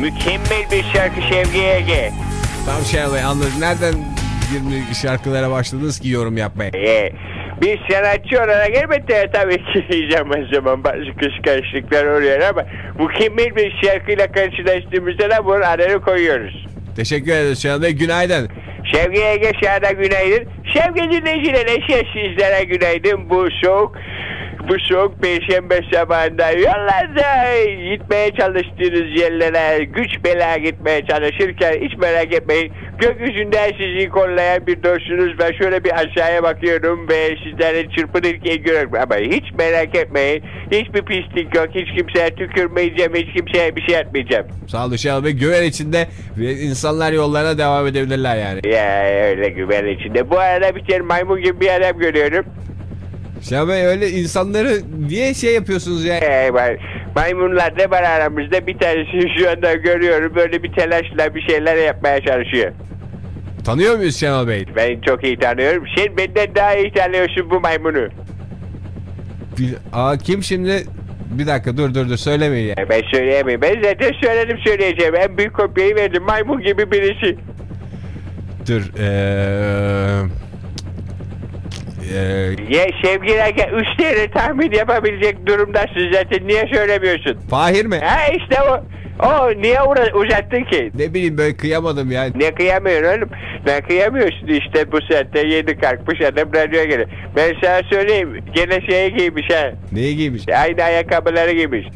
Mükemmel bir şarkı Şevki Ege. Tamam şey anladım. Nereden 20 şarkılara başladınız ki yorum yapmaya? Ee, bir sanatçı olarak elbette tabii ki zaman zaman bazı kıskançlıklar oluyor ama mükemmel bir şarkıyla karşılaştığımızda da bunun adını koyuyoruz. Teşekkür ederiz Bey. Günaydın. Şevki Ege Şahane günaydın. Şevki dinleyicilere sizlere günaydın. Bu soğuk bu soğuk perşembe sabahında yollarda gitmeye çalıştığınız yerlere güç bela gitmeye çalışırken hiç merak etmeyin. Gökyüzünden sizi kollayan bir dostunuz var. Şöyle bir aşağıya bakıyorum ve sizleri çırpınırken görüyorum. Ama hiç merak etmeyin. Hiçbir pislik yok. Hiç kimseye tükürmeyeceğim. Hiç kimseye bir şey etmeyeceğim. Sağ olun Şenol Bey. Güven içinde insanlar yollarına devam edebilirler yani. Ya öyle güven içinde. Bu arada bir tane maymun gibi bir adam görüyorum. Şenol Bey öyle insanları niye şey yapıyorsunuz ya? Ee, var. Maymunlar da var aramızda. Bir tanesi şu anda görüyorum. Böyle bir telaşla bir şeyler yapmaya çalışıyor. Tanıyor muyuz Şenol Bey? Ben çok iyi tanıyorum. Sen benden daha iyi tanıyorsun bu maymunu. Bil- Aa, kim şimdi? Bir dakika dur dur dur söylemeyin ya. Ee, Ben söyleyemeyim. Ben zaten söyledim söyleyeceğim. En büyük kopyayı verdim. Maymun gibi birisi. Dur. Eee... Eee... Ya sevgilerken üç tane tahmin yapabilecek durumdasın zaten. Niye söylemiyorsun? Fahir mi? Ha işte o. O niye uzattın ki? Ne bileyim böyle kıyamadım ya. Ne kıyamıyorsun oğlum? Ne kıyamıyorsun işte bu saatte yedi kalkmış adam radyoya gelir. Ben sana söyleyeyim gene şeyi giymiş ha. Neyi giymiş? Aynı ayakkabıları giymiş.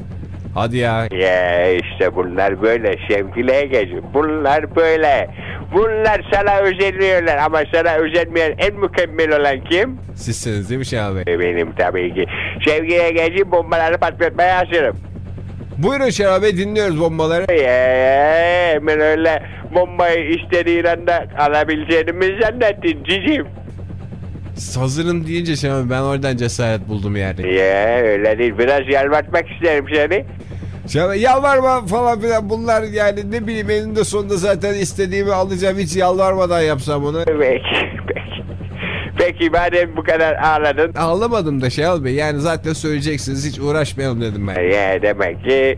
Hadi ya. Ya işte bunlar böyle sevgiliye geçiyor. Bunlar böyle. Bunlar sana özeniyorlar ama sana özenmeyen en mükemmel olan kim? Sizsiniz değil mi Şenol Bey? E, Benim tabii ki. Sevgiye geçip bombaları patlatmaya hazırım. Buyurun Şenol Bey dinliyoruz bombaları. Ya, hemen öyle bombayı istediğin anda alabileceğini mi zannettin cicim? Hazırım deyince Şenol Bey ben oradan cesaret buldum yani. Ya öyle değil. Biraz yalvartmak isterim seni. Bey yalvarma falan filan bunlar yani ne bileyim eninde sonunda zaten istediğimi alacağım hiç yalvarmadan yapsam onu. Peki, peki. Peki madem bu kadar ağladın. Ağlamadım da Şenol Bey yani zaten söyleyeceksiniz hiç uğraşmayalım dedim ben. Ya demek ki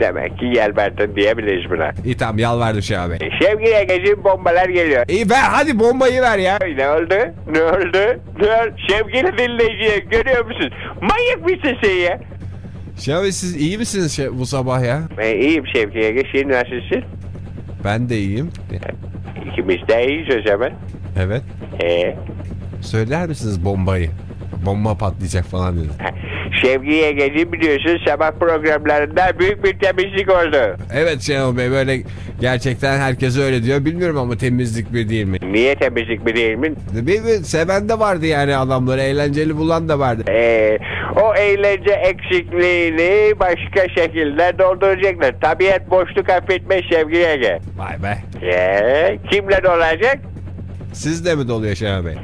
demek ki yalvartın diyebiliriz buna. İyi tamam yalvardım Şenol Bey. Sevgili Ege'cim bombalar geliyor. İyi ver hadi bombayı ver ya. Ne oldu? Ne oldu? Ne oldu? Sevgili dinleyiciye görüyor musun? Manyak mısın sen ya? Şenol Bey siz iyi misiniz şey- bu sabah ya? Ben iyiyim Sevgili Ege. Sen nasılsın? Ben de iyiyim. İkimiz de iyiyiz o zaman. Evet. Ee, Söyler misiniz bombayı? Bomba patlayacak falan dedim. Sevgili Ege'cim biliyorsun sabah programlarında büyük bir temizlik oldu. Evet Şenol Bey böyle gerçekten herkes öyle diyor. Bilmiyorum ama temizlik bir değil mi? Niye temizlik bir değil mi? Bir, bir seven de vardı yani adamları eğlenceli bulan da vardı. Ee, o eğlence eksikliğini başka şekilde dolduracaklar. Tabiat boşluk affetmez sevgili Ege. Vay be. Ee, kimle dolacak? Siz de mi doluyor Şenol Bey?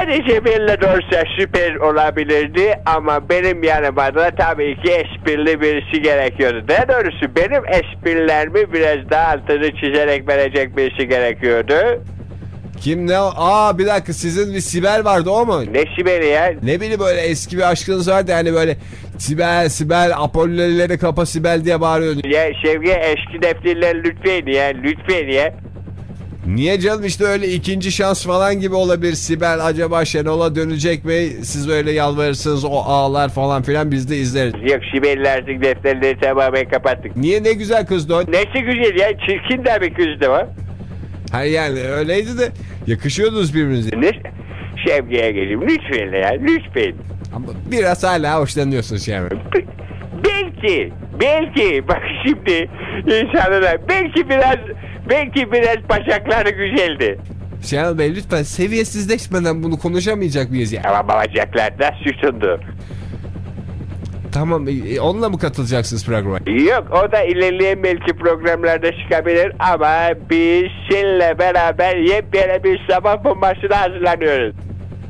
Sadece benimle dolsa süper olabilirdi ama benim yanıma da tabii ki esprili birisi gerekiyordu. Daha doğrusu benim esprilerimi biraz daha altını çizerek verecek birisi gerekiyordu. Kim ne? Aa bir dakika sizin bir Sibel vardı o mu? Ne Sibel'i ya? Ne bileyim böyle eski bir aşkınız vardı hani böyle Sibel Sibel Apollo'ları kapa Sibel diye bağırıyordu. Ya Sevgi eski defterler lütfen ya lütfen ya. Niye canım işte öyle ikinci şans falan gibi olabilir Sibel acaba Şenol'a dönecek mi? Siz öyle yalvarırsınız o ağlar falan filan biz de izleriz. Yok Sibel'le artık defterleri tamamen kapattık. Niye ne güzel kızdı o? Nesi güzel ya çirkin de bir kızdı o. Hayır yani öyleydi de yakışıyordunuz birbirinize. Ne? Sevgiye geleyim lütfen ya lütfen. Ama biraz hala hoşlanıyorsun Şenol. Belki, belki bak şimdi insanlara belki biraz belki biraz bacakları güzeldi. Şenol Bey lütfen seviyesizleşmeden bunu konuşamayacak mıyız ya? Ama babacaklarda susundu. Tamam e, onunla mı katılacaksınız programa? Yok o da ilerleyen belki programlarda çıkabilir ama biz seninle beraber yepyeni bir sabah bombasına hazırlanıyoruz.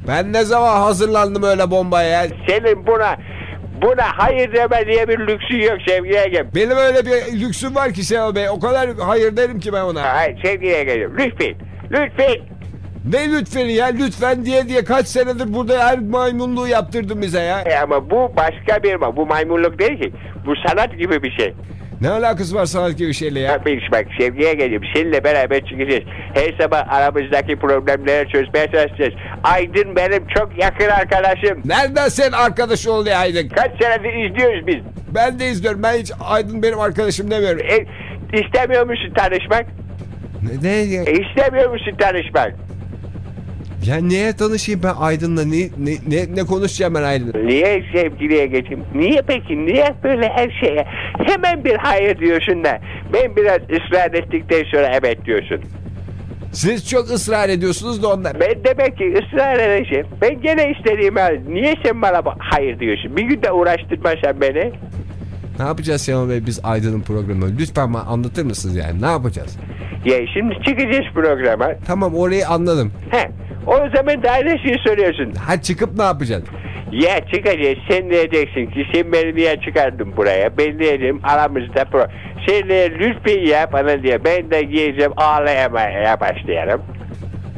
Ben ne zaman hazırlandım öyle bombaya ya? Senin buna buna hayır deme diye bir lüksün yok sevgili Egem. Benim öyle bir lüksüm var ki Şenol Bey. O kadar hayır derim ki ben ona. Hayır sevgili Ege'cim lütfen lütfen. Ne lütfen ya lütfen diye diye kaç senedir burada her maymunluğu yaptırdın bize ya. E ama bu başka bir bu maymunluk değil ki. Bu sanat gibi bir şey. Ne alakası var sanat gibi şeyle ya? Bir bak sevgiye gelip seninle beraber çıkacağız. Her sabah aramızdaki problemleri çözmeye çalışacağız. Aydın benim çok yakın arkadaşım. Nereden sen arkadaş oldu ya Aydın? Kaç senedir izliyoruz biz. Ben de izliyorum. Ben hiç Aydın benim arkadaşım demiyorum. E, istemiyor musun tanışmak? Ne, ne, E, istemiyor musun tanışmak? Ya niye tanışayım ben Aydın'la? Ne, ne, ne, ne konuşacağım ben Aydın'la? Niye sevgiliye geçeyim? Niye peki? Niye böyle her şeye hemen bir hayır diyorsun da ben biraz ısrar ettikten sonra evet diyorsun. Siz çok ısrar ediyorsunuz da ondan. Ben demek ki ısrar edeceğim. Ben gene istediğimi al. Niye sen bana ba- hayır diyorsun? Bir gün de uğraştırmasan beni. Ne yapacağız Şenol Bey biz Aydın'ın programını? Lütfen bana anlatır mısınız yani? Ne yapacağız? Ya şimdi çıkacağız programa. Tamam orayı anladım. He. O zaman da aynı şeyi soruyorsun. Ha çıkıp ne yapacağız? Ya çıkacağız sen diyeceksin ki sen beni niye çıkardın buraya? Ben diyeceğim aramızda pro. Sen de lütfen yap bana diye. Ben de giyeceğim ağlayamaya başlayalım.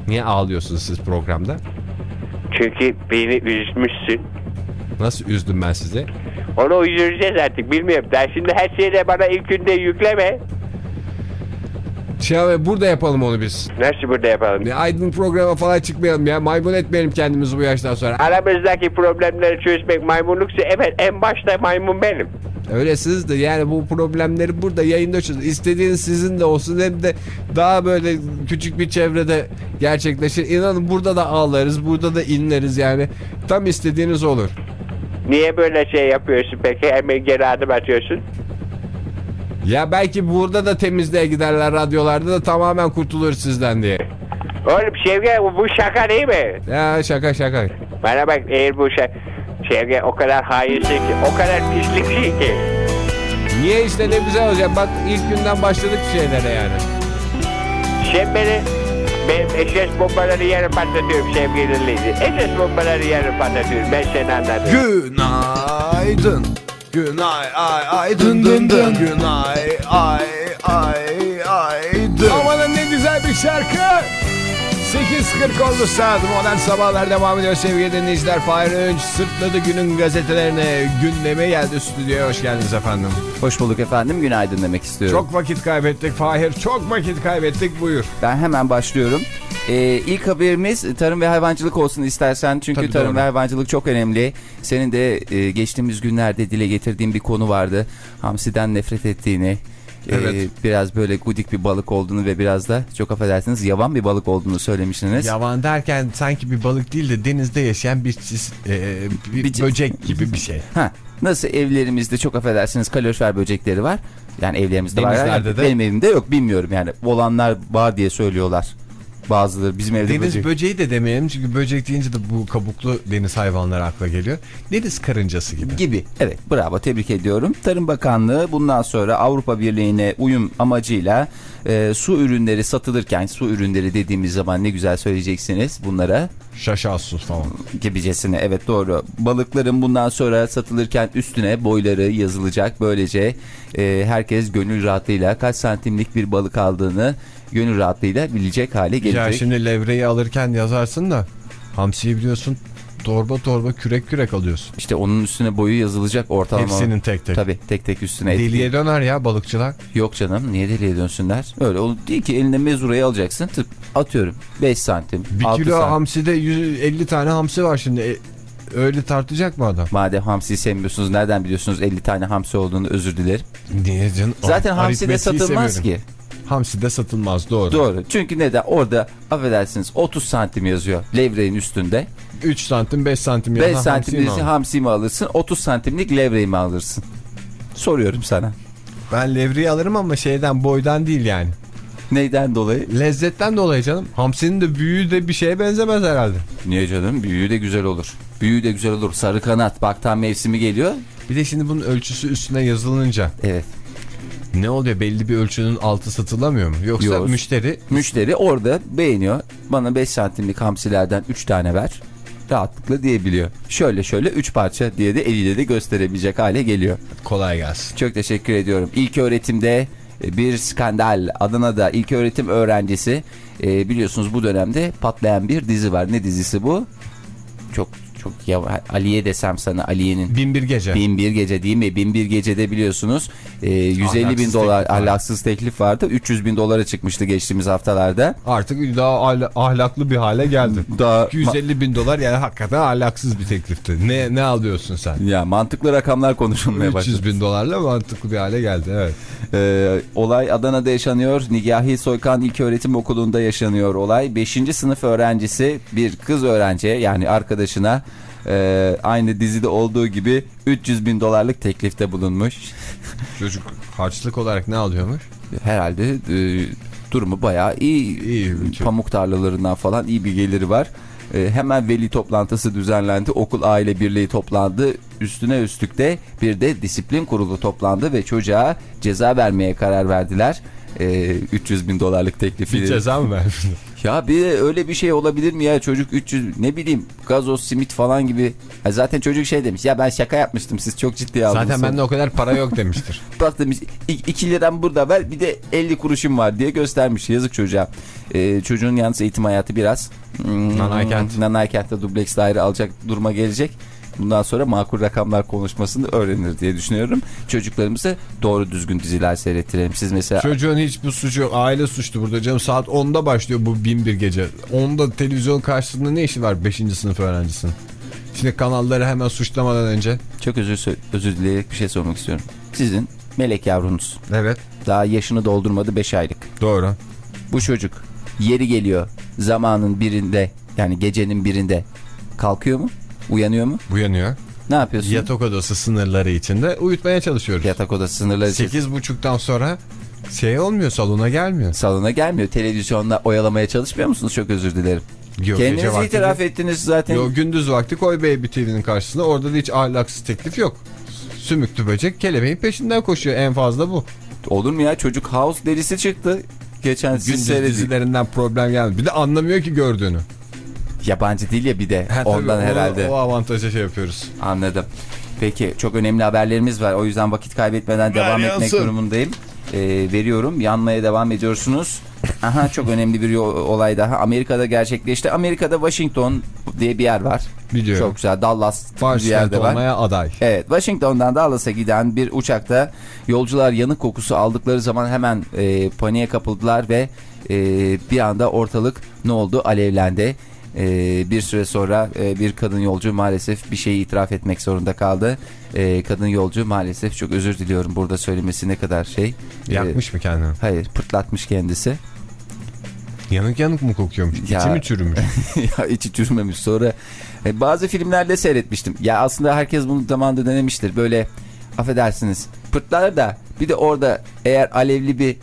Niye ağlıyorsunuz siz programda? Çünkü beni üzmüşsün. Nasıl üzdüm ben sizi? Onu üzüleceğiz artık bilmiyorum. Daha şimdi her şeyi de bana ilk günde yükleme. Şenol Bey burada yapalım onu biz. Nasıl burada yapalım? Ne Aydın programa falan çıkmayalım ya. Maymun etmeyelim kendimizi bu yaştan sonra. Aramızdaki problemleri çözmek maymunluksa evet en başta maymun benim. Öylesiniz de yani bu problemleri burada yayında çözün. İstediğiniz sizin de olsun hem de daha böyle küçük bir çevrede gerçekleşir. İnanın burada da ağlarız, burada da inleriz yani. Tam istediğiniz olur. Niye böyle şey yapıyorsun peki? Hemen geri adım atıyorsun. Ya belki burada da temizliğe giderler radyolarda da tamamen kurtulur sizden diye. Oğlum Sevgi bu şaka değil mi? Ya şaka şaka. Bana bak eğer bu şaka... Sevgi o kadar hainsin ki, o kadar pisliksin ki. Niye işte ne güzel olacak. Bak ilk günden başladık şeylere yani. Sen beni... Benim SS bombaları yarın patlatıyorum sevgili dinleyici. SS bombaları yarın patlatıyorum. Ben seni anladım. Günaydın. Günay ay ay dın dın dın. Günay ay ay ay dın. Amanın ne güzel bir şarkı. 8.40 oldu saat. Modern sabahlar devam ediyor sevgili dinleyiciler. Fahir Öğünç sırtladı günün gazetelerine. Gündeme geldi stüdyoya. Hoş geldiniz efendim. Hoş bulduk efendim. Günaydın demek istiyorum. Çok vakit kaybettik Fahir. Çok vakit kaybettik. Buyur. Ben hemen başlıyorum. Ee, ilk haberimiz tarım ve hayvancılık olsun istersen. Çünkü Tabii, tarım doğru. ve hayvancılık çok önemli. Senin de e, geçtiğimiz günlerde dile getirdiğin bir konu vardı. Hamsiden nefret ettiğini. e, Evet. biraz böyle gudik bir balık olduğunu ve biraz da çok affedersiniz yavan bir balık olduğunu söylemiştiniz. Yavan derken sanki bir balık değil de denizde yaşayan bir, çiz- e, bir, Bir- böcek gibi bir şey. Ha, nasıl evlerimizde çok affedersiniz kalorifer böcekleri var. Yani evlerimizde var. Denizlerde Yani de- Benim evimde yok bilmiyorum yani. Olanlar var diye söylüyorlar. Bazıları bizim evde Deniz böcek. böceği de demeyelim çünkü böcek deyince de bu kabuklu deniz hayvanları akla geliyor. Deniz karıncası gibi. gibi. Evet bravo tebrik ediyorum. Tarım Bakanlığı bundan sonra Avrupa Birliği'ne uyum amacıyla e, su ürünleri satılırken su ürünleri dediğimiz zaman ne güzel söyleyeceksiniz bunlara Şaşal sus falan. gibicesine evet doğru. Balıkların bundan sonra satılırken üstüne boyları yazılacak. Böylece e, herkes gönül rahatlığıyla kaç santimlik bir balık aldığını gönül rahatlığıyla bilecek hale gelecek. Ya şimdi levreyi alırken yazarsın da hamsiyi biliyorsun torba torba kürek kürek alıyorsun. İşte onun üstüne boyu yazılacak ortalama. Hepsinin tek tek. Tabii tek tek üstüne. etki- Deliye döner ya balıkçılar. Yok canım niye deliye dönsünler? Öyle olur değil ki eline mezurayı alacaksın tıp atıyorum 5 santim Bir 6 kilo santim. hamside 150 tane hamsi var şimdi. E, öyle tartacak mı adam? Madem hamsiyi sevmiyorsunuz nereden biliyorsunuz 50 tane hamsi olduğunu özür dilerim. Niye canım? Zaten hamsi de satılmaz ki. Hamsi de satılmaz doğru. Doğru. Çünkü neden? Orada affedersiniz 30 santim yazıyor levreğin üstünde. 3 santim 5 santim 5 yana hamsi mi hamsi mi alırsın 30 santimlik levreği mi alırsın? Soruyorum sana. Ben levreyi alırım ama şeyden boydan değil yani. Neyden dolayı? Lezzetten dolayı canım. Hamsinin de büyüğü de bir şeye benzemez herhalde. Niye canım? Büyüğü de güzel olur. Büyüğü de güzel olur. Sarı kanat. Bak tam mevsimi geliyor. Bir de şimdi bunun ölçüsü üstüne yazılınca Evet. Ne oluyor? Belli bir ölçünün altı satılamıyor mu? Yoksa Yok. müşteri Müşteri orada beğeniyor. Bana 5 santimlik hamsilerden 3 tane ver. Rahatlıkla diyebiliyor. Şöyle şöyle 3 parça diye de eliyle de gösterebilecek hale geliyor. kolay gelsin. Çok teşekkür ediyorum. İlk öğretimde e, bir skandal. Adana'da ilk öğretim öğrencisi. e, biliyorsunuz bu dönemde patlayan bir dizi var. Ne dizisi bu? Çok çok Aliye desem sana Aliye'nin Bin bir gece. Bin bir gece değil mi? Bin bir gecede biliyorsunuz e, 150 bin Ahlaksız dolar teklif ahlaksız teklif vardı. 300 bin dolara çıkmıştı geçtiğimiz haftalarda. Artık daha ahla- ahlaklı bir hale geldi. Daha 250 bin dolar yani hakikaten ahlaksız bir teklifti. Ne ne alıyorsun sen? ya mantıklı rakamlar konuşulmaya başladı. 300 bin dolarla mantıklı bir hale geldi evet. Ee, olay Adana'da yaşanıyor. Nigahi Soykan İlköğretim Okulu'nda yaşanıyor olay. 5. sınıf öğrencisi bir kız öğrenciye yani arkadaşına e, aynı dizide olduğu gibi 300 bin dolarlık teklifte bulunmuş. Çocuk harçlık olarak ne alıyormuş? Herhalde e, durumu bayağı iyi. İyi, Pamuk tarlalarından falan iyi bir geliri var. E, hemen veli toplantısı düzenlendi. Okul aile birliği toplandı. Üstüne üstlük de bir de disiplin kurulu toplandı ve çocuğa ceza vermeye karar verdiler. E, 300 bin dolarlık teklifi. Bir ceza mı vermiş? Ya bir de öyle bir şey olabilir mi ya çocuk 300 ne bileyim gazoz simit falan gibi. Ha zaten çocuk şey demiş ya ben şaka yapmıştım siz çok ciddiye aldınız. Zaten bende o kadar para yok demiştir. Bak demiş 2 liram burada ver bir de 50 kuruşum var diye göstermiş yazık çocuğa. Ee, çocuğun yalnız eğitim hayatı biraz hmm, Nanaykent. Nanaykent'te dubleks daire alacak duruma gelecek. Bundan sonra makul rakamlar konuşmasını öğrenir diye düşünüyorum. Çocuklarımıza doğru düzgün diziler seyrettirelim. Siz mesela Çocuğun hiçbir suçu yok. Aile suçlu burada canım. Saat 10'da başlıyor bu bin bir gece. 10'da televizyon karşısında ne işi var 5. sınıf öğrencisinin? Şimdi kanalları hemen suçlamadan önce. çok özür, özür dileyerek bir şey sormak istiyorum. Sizin melek yavrunuz Evet. daha yaşını doldurmadı 5 aylık. Doğru. Bu çocuk yeri geliyor zamanın birinde yani gecenin birinde kalkıyor mu? Uyanıyor mu? Uyanıyor. Ne yapıyorsun? Yatak odası sınırları içinde uyutmaya çalışıyoruz. Yatak odası sınırları içerisinde. 8.30'dan sonra şey olmuyor salona gelmiyor. Salona gelmiyor. Televizyonda oyalamaya çalışmıyor musunuz? Çok özür dilerim. Yok, gece Kendiniz vakti itiraf de- ettiniz zaten. Yok gündüz vakti koy Baby TV'nin karşısına orada da hiç ahlaksız teklif yok. Sümüklü böcek kelebeğin peşinden koşuyor en fazla bu. Olur mu ya? Çocuk house derisi çıktı. Geçen Gündüz dizilerinden problem gelmedi. Bir de anlamıyor ki gördüğünü. Yabancı değil ya bir de. Ha, Ondan o- herhalde. O avantaja şey yapıyoruz. Anladım. Peki çok önemli haberlerimiz var. O yüzden vakit kaybetmeden devam etmek yansın. durumundayım. Ee, veriyorum. Yanmaya devam ediyorsunuz. Aha çok önemli bir olay daha. Amerika'da gerçekleşti. Amerika'da Washington diye bir yer var. Biliyorum. Çok güzel. Dallas bir yerde var. olmaya aday. Evet Washington'dan Dallas'a giden bir uçakta yolcular yanık kokusu aldıkları zaman hemen e, paniğe kapıldılar ve e, bir anda ortalık ne oldu alevlendi. E, bir süre sonra e, bir kadın yolcu maalesef bir şeyi itiraf etmek zorunda kaldı. E, kadın yolcu maalesef çok özür diliyorum burada söylemesi ne kadar şey. E, Yakmış mı kendini? hayır pırtlatmış kendisi. Yanık yanık mı kokuyormuş? Ya- İçi mi çürümüş? ya içi çürümemiş sonra e, bazı filmlerde seyretmiştim. Ya aslında herkes bunu zamanında denemiştir. Böyle affedersiniz pırtlar da bir de orada eğer alevli bir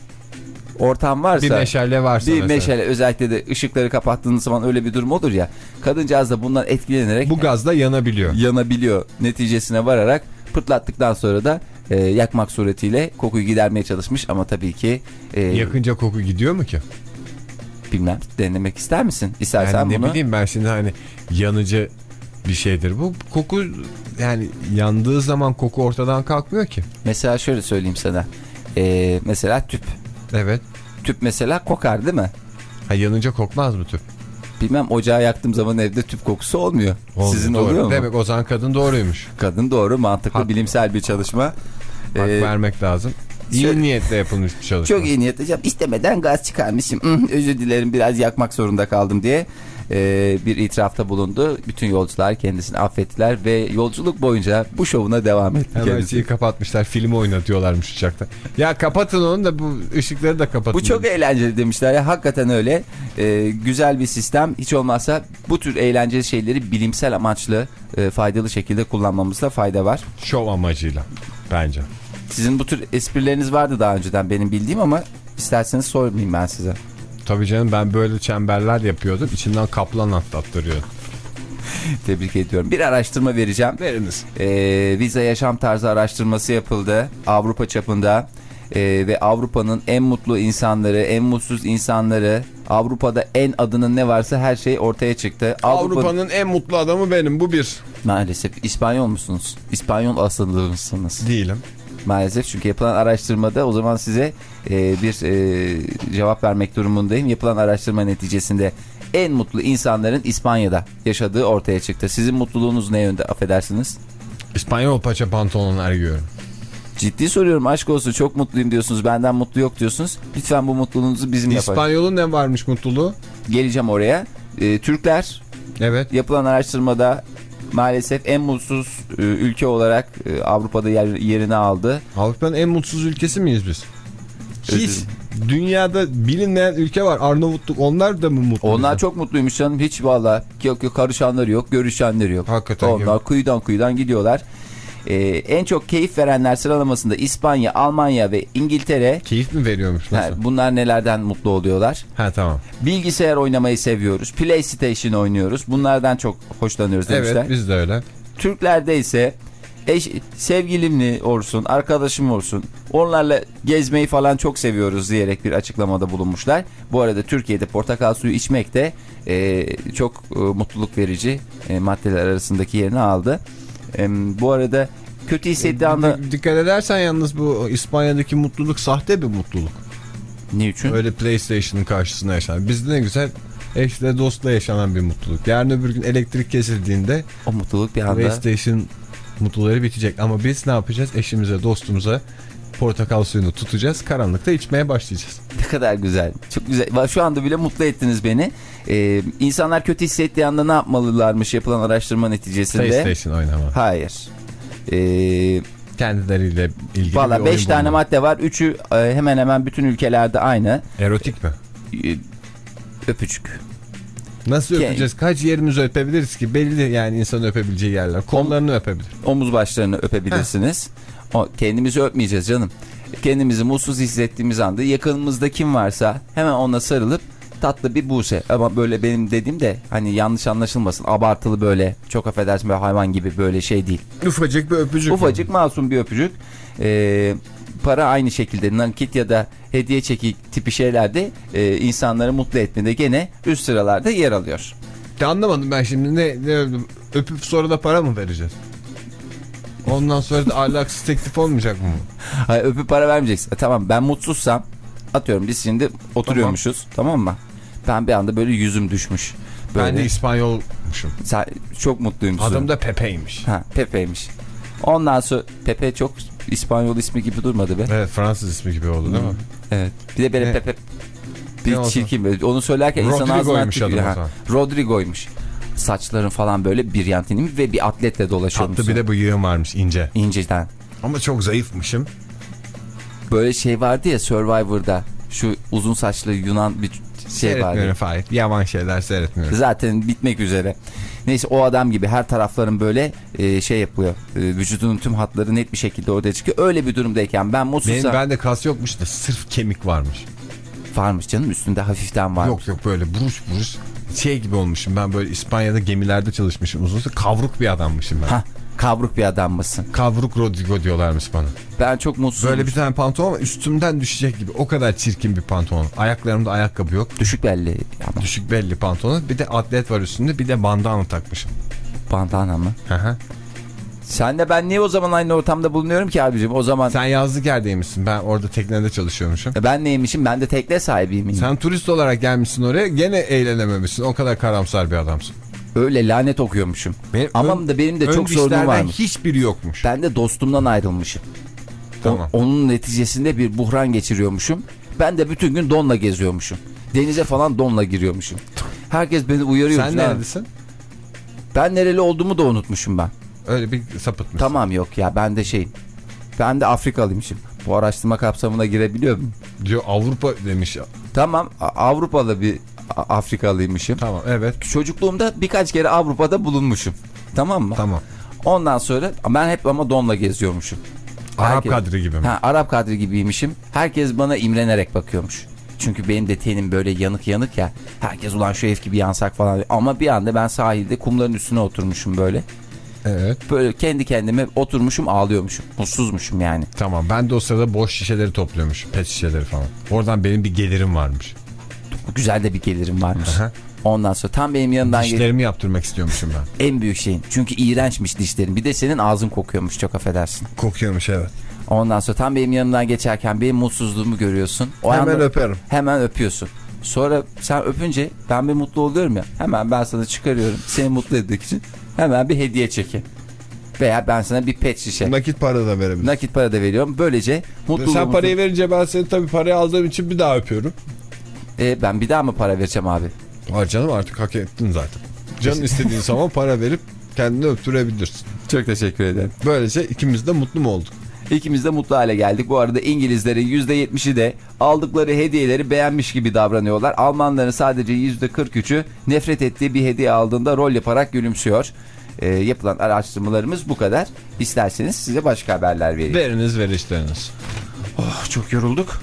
ortam varsa bir meşale varsa bir mesela. meşale özellikle de ışıkları kapattığınız zaman öyle bir durum olur ya. Kadıncağız da bundan etkilenerek Bu gazla yanabiliyor. yanabiliyor neticesine vararak pırtlattıktan sonra da e, yakmak suretiyle kokuyu gidermeye çalışmış ama tabii ki e, Yakınca koku gidiyor mu ki? bilmem denemek ister misin? İstersen Yani ne bunu bileyim ben şimdi hani yanıcı bir şeydir. Bu koku yani yandığı zaman koku ortadan kalkmıyor ki. mesela şöyle söyleyeyim sana. E, mesela tüp. Evet. Tüp mesela kokar değil mi? Ha yanınca kokmaz mı tüp? Bilmem ocağı yaktığım zaman evde tüp kokusu olmuyor. Olmuyor, Sizin doğru. oluyor mu? Demek o zaman kadın doğruymuş. Kadın doğru mantıklı Hak- bilimsel bir çalışma. Hak Ee, vermek lazım. İyi şöyle- niyetle yapılmış bir çalışma. çok iyi niyetli. canım. İstemeden gaz çıkarmışım. Özür dilerim biraz yakmak zorunda kaldım diye ee, bir itirafta bulundu. Bütün yolcular kendisini affettiler ve yolculuk boyunca bu şovuna devam etti. Hemen şeyi kapatmışlar. Filmi oynatıyorlarmış uçakta. Ya kapatın onu da bu ışıkları da kapatın. Bu çok eğlenceli demişler ya hakikaten öyle Ee, güzel bir sistem hiç olmazsa bu tür eğlenceli şeyleri bilimsel amaçlı e, faydalı şekilde kullanmamızda fayda var. Şov amacıyla bence. Sizin bu tür esprileriniz vardı daha önceden benim bildiğim ama İsterseniz sormayayım ben size. Tabii canım ben böyle çemberler yapıyordum. İçinden kaplan atlattırıyordum. Tebrik ediyorum. Bir araştırma vereceğim. Veriniz. Ee, vize yaşam tarzı araştırması yapıldı Avrupa çapında. Ee, ve Avrupa'nın en mutlu insanları, en mutsuz insanları, Avrupa'da en adının ne varsa her şey ortaya çıktı. Avrupa... Avrupa'nın en mutlu adamı benim bu bir. Maalesef İspanyol musunuz? İspanyol asıllı mısınız? Değilim. Maalesef çünkü yapılan araştırmada o zaman size e, bir e, cevap vermek durumundayım. Yapılan araştırma neticesinde en mutlu insanların İspanya'da yaşadığı ortaya çıktı. Sizin mutluluğunuz ne yönde affedersiniz? İspanyol paça pantolonlar giyiyorum. Ciddi soruyorum aşk olsun çok mutluyum diyorsunuz benden mutlu yok diyorsunuz. Lütfen bu mutluluğunuzu bizim yapalım. İspanyol'un ne varmış mutluluğu? Geleceğim oraya. E, Türkler Evet. yapılan araştırmada maalesef en mutsuz e, ülke olarak e, Avrupa'da yer, yerini aldı. Avrupa'nın en mutsuz ülkesi miyiz biz? Hiç. Dünyada bilinmeyen ülke var. Arnavutluk. Onlar da mı mutlu? Onlar bize? çok mutluymuş canım. Hiç valla yok yok karışanları yok, görüşenleri yok. Hakikaten Onlar yok. kuyudan kuyudan gidiyorlar. Ee, en çok keyif verenler sıralamasında İspanya, Almanya ve İngiltere. Keyif mi veriyormuş? Nasıl? Ha, bunlar nelerden mutlu oluyorlar? Ha tamam. Bilgisayar oynamayı seviyoruz. PlayStation oynuyoruz. Bunlardan çok hoşlanıyoruz demişler. Evet biz de öyle. Türklerde ise eş, sevgilimli olsun, arkadaşım olsun. Onlarla gezmeyi falan çok seviyoruz diyerek bir açıklamada bulunmuşlar. Bu arada Türkiye'de portakal suyu içmek de e, çok e, mutluluk verici e, maddeler arasındaki yerini aldı. E, bu arada kötü hissettiği anda... D- Dikkat edersen yalnız bu İspanya'daki mutluluk sahte bir mutluluk. Ne için? Öyle PlayStation'ın karşısında yaşanan. Bizde ne güzel eşle dostla yaşanan bir mutluluk. Yarın öbür gün elektrik kesildiğinde O mutluluk bir anda... PlayStation mutluları bitecek. Ama biz ne yapacağız? Eşimize, dostumuza portakal suyunu tutacağız. Karanlıkta içmeye başlayacağız. Ne kadar güzel. Çok güzel. Şu anda bile mutlu ettiniz beni. Ee, insanlar kötü hissettiği anda ne yapmalılarmış yapılan araştırma neticesinde? PlayStation oynama. Hayır. Ee, Kendileriyle ilgili Valla oyun 5 tane bulmalı. madde var. Üçü e, hemen hemen bütün ülkelerde aynı. Erotik mi? E, öpücük. Nasıl Ke- öpeceğiz? Kaç yerimizi öpebiliriz ki? Belli yani insanın öpebileceği yerler. Kollarını öpebilir. Omuz başlarını öpebilirsiniz. O, kendimizi öpmeyeceğiz canım. Kendimizi mutsuz hissettiğimiz anda yakınımızda kim varsa hemen ona sarılıp tatlı bir buse. Ama böyle benim dediğim de hani yanlış anlaşılmasın. Abartılı böyle çok affedersin böyle hayvan gibi böyle şey değil. Ufacık bir öpücük. Ufacık masum bir öpücük. Ee, para aynı şekilde nakit ya da hediye çeki tipi şeylerde e, insanları mutlu etmede gene üst sıralarda yer alıyor. De anlamadım ben şimdi ne, ne öpüp sonra da para mı vereceğiz? Ondan sonra da ahlaksız teklif olmayacak mı? Hayır, öpüp para vermeyeceksin. E, tamam ben mutsuzsam atıyorum biz şimdi oturuyormuşuz tamam, mı? Ben bir anda böyle yüzüm düşmüş. Böyle. Ben de İspanyolmuşum. Sen çok mutluymuşsun. Adım da Pepe'ymiş. Ha, Pepe'ymiş. Ondan sonra Pepe çok İspanyol ismi gibi durmadı be. Evet Fransız ismi gibi oldu değil mi? Evet. Bir de böyle Ne? Pepe Ne bir oldu? çirkin böyle. Onu söylerken insan ağzından Rodrigo'ymuş tükürüyor. Rodrigo'ymuş. Saçların falan böyle bir yantinimi ve bir atletle dolaşıyormuşsun. Tatlı bir de bıyığım varmış ince. İnceden. Ama çok zayıfmışım. Böyle şey vardı ya Survivor'da. Şu uzun saçlı Yunan bir şey vardı. Fahit. Yaman şeyler seyretmiyorum. Zaten bitmek üzere. Neyse o adam gibi her tarafların böyle e, şey yapıyor. E, vücudunun tüm hatları net bir şekilde ortaya çıkıyor. Öyle bir durumdayken ben mutsuzsam Benim bende kas yokmuş da sırf kemik varmış. varmış canım üstünde hafiften var. Yok yok böyle buruş buruş şey gibi olmuşum. Ben böyle İspanya'da gemilerde çalışmışım uzun süre. Kavruk bir adammışım ben. Ha kavruk bir adam mısın? Kavruk Rodrigo diyorlarmış bana. Ben çok mutsuzum. Böyle bir tane pantolon ama üstümden düşecek gibi. O kadar çirkin bir pantolon. Ayaklarımda ayakkabı yok. düşük belli ama Düşük belli pantolon. Bir de atlet var üstünde. Bir de bandana takmışım. bandana mı? Hı hı. Sen de ben niye o zaman aynı ortamda bulunuyorum ki abicim? O zaman Sen yazlık yerdeymişsin. Ben orada teknede çalışıyormuşum. E ben neymişim? Ben de tekne sahibiyim. Sen turist olarak gelmişsin oraya gene eğlenememişsin. O kadar karamsar bir adamsın. Öyle lanet okuyormuşum. Benim Ama ön- da benim de çok sorunum varmış. hiçbiri yokmuş. Ben de dostumdan ayrılmışım. O- Tamam. onun neticesinde bir buhran geçiriyormuşum. Ben de bütün gün donla geziyormuşum. Denize falan donla giriyormuşum. Herkes beni uyarıyor. Sen neredesin? Ben nereli olduğumu da unutmuşum ben. Öyle bir sapıtmışsın. Tamam yok ya ben de şey. Ben de Afrikalıymışım. Bu araştırma kapsamına girebiliyor muyum? Diyor Avrupa demiş. Tamam A- Avrupalı bir Afrikalıymışım. Tamam evet. Çocukluğumda birkaç kere Avrupa'da bulunmuşum. Tamam mı? Tamam. Ondan sonra ben hep ama donla geziyormuşum. Arap Herkes- kadri gibi mi? Ha, Arap kadri gibiymişim. Herkes bana imrenerek bakıyormuş. Çünkü benim de tenim böyle yanık yanık ya. Herkes ulan şu ev gibi yansak falan. Ama bir anda ben sahilde kumların üstüne oturmuşum böyle. Evet. Böyle kendi kendime oturmuşum ağlıyormuşum. Mutsuzmuşum yani. Tamam ben de o sırada boş şişeleri topluyormuş. Pet şişeleri falan. Oradan benim bir gelirim varmış. Güzel de bir gelirim varmış. Aha. Ondan sonra tam benim yanından Dişlerimi yaptırmak istiyormuşum ben. en büyük şeyin. Çünkü iğrençmiş dişlerin. Bir de senin ağzın kokuyormuş çok affedersin. Kokuyormuş evet. Ondan sonra tam benim yanımdan geçerken benim mutsuzluğumu görüyorsun. O Hemen anda öperim. Hemen öpüyorsun. Sonra sen öpünce ben bir mutlu oluyorum ya. Hemen ben sana çıkarıyorum. Seni mutlu etmek için. Hemen bir hediye çeki. Veya ben sana bir pet şişe. Nakit para da verebilirim. Nakit para da veriyorum. Böylece mutluluğumuzu... Sen parayı verince ben seni tabii parayı aldığım için bir daha öpüyorum. E, ben bir daha mı para vereceğim abi? Var canım artık hak ettin zaten. Canın istediğin zaman para verip kendini öptürebilirsin. Çok teşekkür ederim. Böylece ikimiz de mutlu mu olduk? İkimiz de mutlu hale geldik. Bu arada İngilizlerin %70'i de aldıkları hediyeleri beğenmiş gibi davranıyorlar. Almanların sadece %43'ü nefret ettiği bir hediye aldığında rol yaparak gülümsüyor. E, yapılan araştırmalarımız bu kadar. İsterseniz size başka haberler vereyim. Veriniz verişleriniz. Oh, çok yorulduk.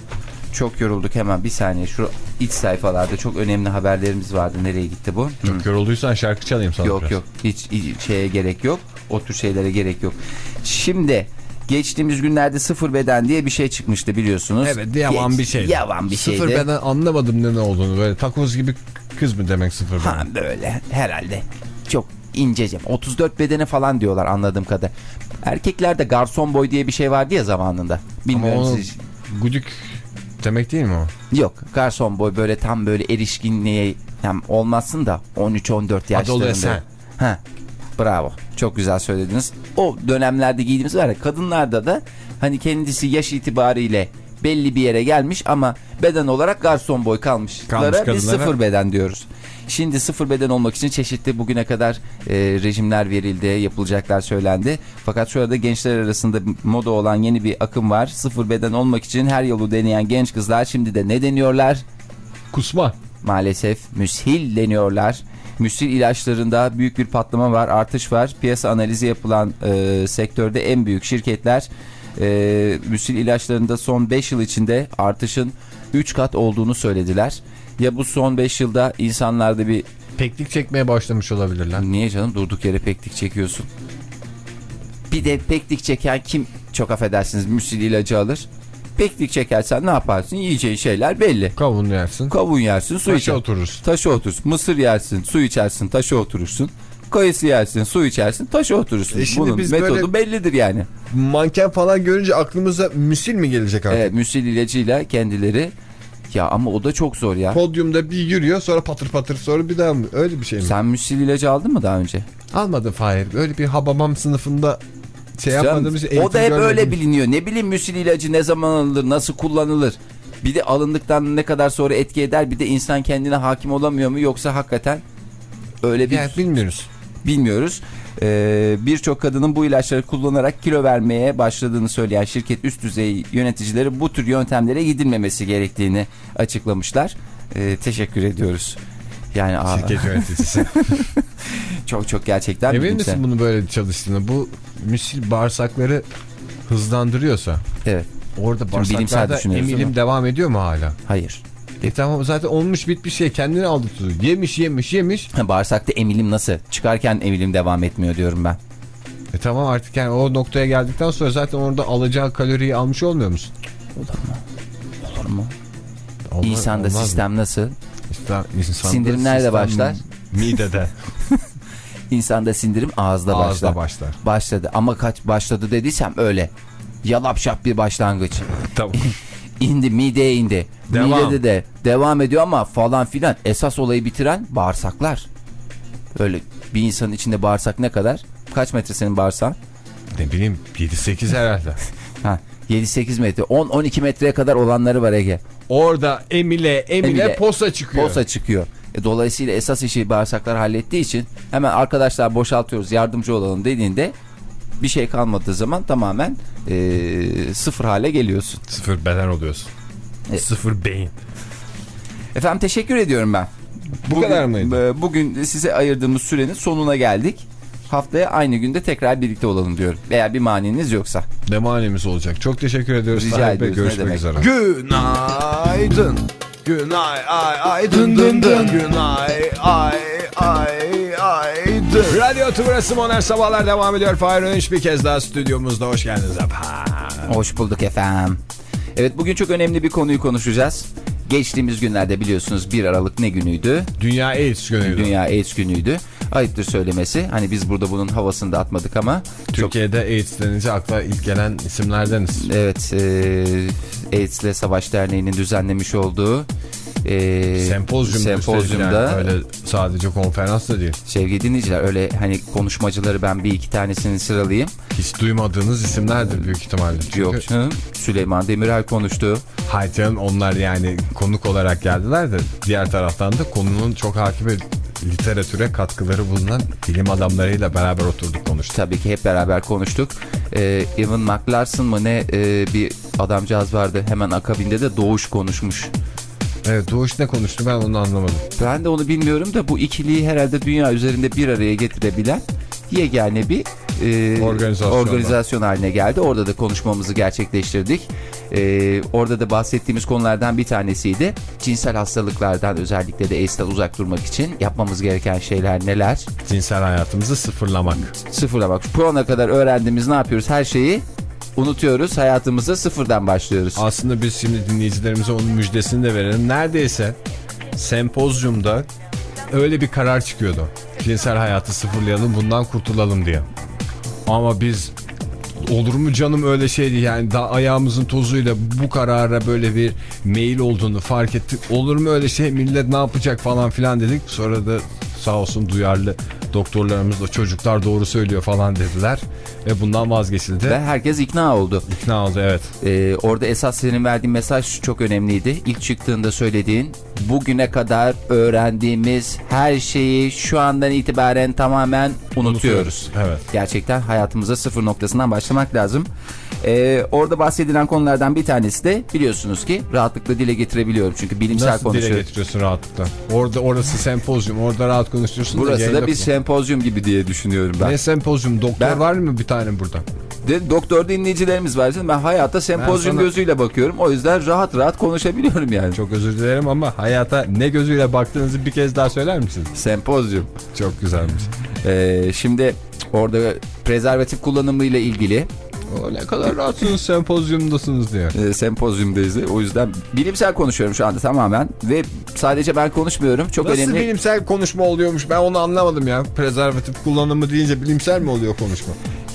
Çok yorulduk hemen bir saniye şu iç sayfalarda çok önemli haberlerimiz vardı. Nereye gitti bu? Çok yorulduysan şarkı çalayım sana Yok biraz. yok hiç, hiç şeye gerek yok. O tür şeylere gerek yok. Şimdi geçtiğimiz günlerde sıfır beden diye bir şey çıkmıştı biliyorsunuz. Evet yavan Geç- bir şeydi. Yavan bir şeydi. Sıfır beden anlamadım ne ne olduğunu. Böyle takoz gibi kız mı demek sıfır beden? Ha böyle herhalde. Çok incecem. 34 bedene falan diyorlar anladığım kadar. Erkeklerde garson boy diye bir şey vardı ya zamanında. Ama Bilmiyorum onu siz- güdük demek değil mi o? Yok garson boy böyle tam böyle erişkinliğe hem olmazsın da 13-14 yaşlarında. Adolesen. Ha, bravo çok güzel söylediniz. O dönemlerde giydiğimiz var ya kadınlarda da hani kendisi yaş itibariyle belli bir yere gelmiş ama beden olarak garson boy kalmışlara Kalmış biz sıfır beden diyoruz. Şimdi sıfır beden olmak için çeşitli bugüne kadar e, rejimler verildi, yapılacaklar söylendi. Fakat şu anda gençler arasında moda olan yeni bir akım var. Sıfır beden olmak için her yolu deneyen genç kızlar şimdi de ne deniyorlar? Kusma. Maalesef müshil deniyorlar. Müshil ilaçlarında büyük bir patlama var, artış var. Piyasa analizi yapılan e, sektörde en büyük şirketler e, müshil ilaçlarında son 5 yıl içinde artışın 3 kat olduğunu söylediler. Ya bu son 5 yılda insanlarda bir Peklik çekmeye başlamış olabilirler. niye canım durduk yere peklik çekiyorsun? Bir de peklik çeken kim çok affedersiniz müsil ilacı alır? Peklik çekersen ne yaparsın? Yiyeceğin şeyler belli. Kavun yersin. Kavun yersin, su Taşa içersin. oturursun. Taşa oturursun. Mısır yersin, su içersin, taşa oturursun. Kayısı yersin, su içersin, taşa oturursun. E şimdi Bunun biz metodu böyle- bellidir yani. Manken falan görünce aklımıza müsil mi gelecek artık? Evet, müsil ilacıyla kendileri ya ama o da çok zor ya. Podyumda bir yürüyor sonra patır patır sonra bir daha mı? Öyle bir şey mi? Sen müsil ilacı aldın mı daha önce? Almadın Fahir. Öyle bir habamam sınıfında şey yapmadığımız o da hep öyle biliniyor. Ne bileyim müsil ilacı ne zaman alınır, nasıl kullanılır? Bir de alındıktan ne kadar sonra etki eder bir de insan kendine hakim olamıyor mu yoksa hakikaten öyle bir Yani bilmiyoruz. bilmiyoruz. Ee, Birçok kadının bu ilaçları kullanarak kilo vermeye başladığını söyleyen şirket üst düzey yöneticileri bu tür yöntemlere gidilmemesi gerektiğini açıklamışlar. Ee, teşekkür ediyoruz. Yani Şirket yöneticisi. çok çok gerçekten Emin bilimsel. misin bunu böyle çalıştığını? Bu müsil bağırsakları hızlandırıyorsa Evet. orada bağırsaklarda emilim devam ediyor mu hala? Hayır. E tamam zaten olmuş bitmiş şey kendini aldı tutuyor. Yemiş yemiş yemiş. Ha, Bağırsakta emilim nasıl? Çıkarken emilim devam etmiyor diyorum ben. E tamam artık yani o noktaya geldikten sonra zaten orada alacağı kaloriyi almış olmuyor musun? Olur mu? Olmaz- İnsanda olmaz mı? sistem nasıl? İnsanda- insanda Sindirim nerede sistem başlar? Midede. İnsanda sindirim ağızda, başlar. Ağızda başlar. Başladı ama kaç başladı dediysem öyle. Yalap şap bir başlangıç. tamam. İndi mideye indi. Devam. Midede de devam ediyor ama falan filan. Esas olayı bitiren bağırsaklar. Öyle bir insanın içinde bağırsak ne kadar? Kaç metre senin bağırsağın? ne bileyim 7-8 herhalde. Ha, 7-8 metre. 10-12 metreye kadar olanları var Ege. Orada emile emile, Emile, posa çıkıyor. Posa çıkıyor. E, dolayısıyla esas işi bağırsaklar hallettiği için hemen arkadaşlar boşaltıyoruz yardımcı olalım dediğinde bir şey kalmadığı zaman tamamen e, sıfır hale geliyorsun. Sıfır beden oluyorsun. E- Sıfır beyin. Efendim teşekkür ediyorum ben. Bu kadar mıydı? e, Bugün size ayırdığımız sürenin sonuna geldik. Haftaya aynı günde tekrar birlikte olalım diyorum. Veya bir maniniz yoksa. Ne manemiz olacak. Çok teşekkür ediyoruz. Rica Bey. ediyoruz, ne Görüşmek demek. üzere. Günaydın. Günay ay ay dın dın dın. Günay ay ay ay dın. Radyo Tümrüt'ü Modern Sabahlar devam ediyor. Fahir Önüş bir kez daha stüdyomuzda. Hoş geldiniz efendim. Hoş bulduk efendim. Evet bugün çok önemli bir konuyu konuşacağız. Geçtiğimiz günlerde biliyorsunuz 1 Aralık ne günüydü? Dünya AIDS günüydü. Dünya AIDS günüydü. Ayıptır söylemesi. Hani biz burada bunun havasını da atmadık ama çok Türkiye'de AIDS denince akla ilk gelen isimlerdeniz. evet e, AIDS'le Savaş Derneği'nin düzenlemiş olduğu e, Sempozyum sempozyumda yani. öyle sadece konferans da değil. sevgili dinleyiciler öyle hani konuşmacıları ben bir iki tanesini sıralayayım. Hiç duymadığınız isimlerdir büyük ihtimalle. Çünkü Yok canım. Süleyman Demirel konuştu. Hayır canım, onlar yani konuk olarak geldiler de diğer taraftan da konunun çok hakim ve literatüre katkıları bulunan bilim adamlarıyla beraber oturduk konuştuk. Tabii ki hep beraber konuştuk. Ee, Evan McLarsson mı ne e, bir adamcağız vardı. Hemen akabinde de Doğuş konuşmuş. Evet Doğuş ne konuştu ben onu anlamadım. Ben de onu bilmiyorum da bu ikiliyi herhalde dünya üzerinde bir araya getirebilen yegane bir e, Organizasyon organizasyon haline geldi. Orada da konuşmamızı gerçekleştirdik. E, orada da bahsettiğimiz konulardan bir tanesiydi. Cinsel hastalıklardan özellikle de AIDS'ten uzak durmak için yapmamız gereken şeyler neler? Cinsel hayatımızı sıfırlamak. Sıfırlamak. Şu ana kadar öğrendiğimiz ne yapıyoruz? Her şeyi unutuyoruz. Hayatımıza sıfırdan başlıyoruz. Aslında biz şimdi dinleyicilerimize onun müjdesini de verelim. Neredeyse sempozyumda öyle bir karar çıkıyordu. Cinsel hayatı sıfırlayalım bundan kurtulalım diye. Ama biz olur mu canım öyle şeydi yani daha ayağımızın tozuyla bu karara böyle bir mail olduğunu fark ettik. Olur mu öyle şey millet ne yapacak falan filan dedik. Sonra da sağ olsun duyarlı doktorlarımız da çocuklar doğru söylüyor falan dediler. Ve bundan vazgeçildi. Ve herkes ikna oldu. İkna oldu evet. Ee, orada esas senin verdiğin mesaj çok önemliydi. İlk çıktığında söylediğin bugüne kadar öğrendiğimiz her şeyi şu andan itibaren tamamen unutuyoruz. Evet. Gerçekten hayatımıza sıfır noktasından başlamak lazım. Ee, orada bahsedilen konulardan bir tanesi de biliyorsunuz ki rahatlıkla dile getirebiliyorum. Çünkü bilimsel Nasıl dile konuşuyoruz. getiriyorsun rahatlıkla? Orada orası sempozyum. Orada rahat konuşuyorsun. da Burası da yayında bir sempozyum gibi diye düşünüyorum ben. Ne sempozyum? Doktor Ben- var mı bir tane burada? De, doktor dinleyicilerimiz var. Ben hayata sempozyum sana- gözüyle bakıyorum. O yüzden rahat rahat konuşabiliyorum yani. Çok özür dilerim ama hayata ne gözüyle baktığınızı bir kez daha söyler misiniz? Sempozyum. Çok güzelmiş. Ee, şimdi orada prezervatif kullanımıyla ilgili O ne kadar rahatsınız sempozyumdasınız diye. e, sempozyumdayız. O yüzden bilimsel konuşuyorum şu anda tamamen ve sadece ben konuşmuyorum. Çok Nasıl önemli. bilimsel konuşma oluyormuş ben onu anlamadım ya. Prezervatif kullanımı deyince bilimsel mi oluyor konuşma?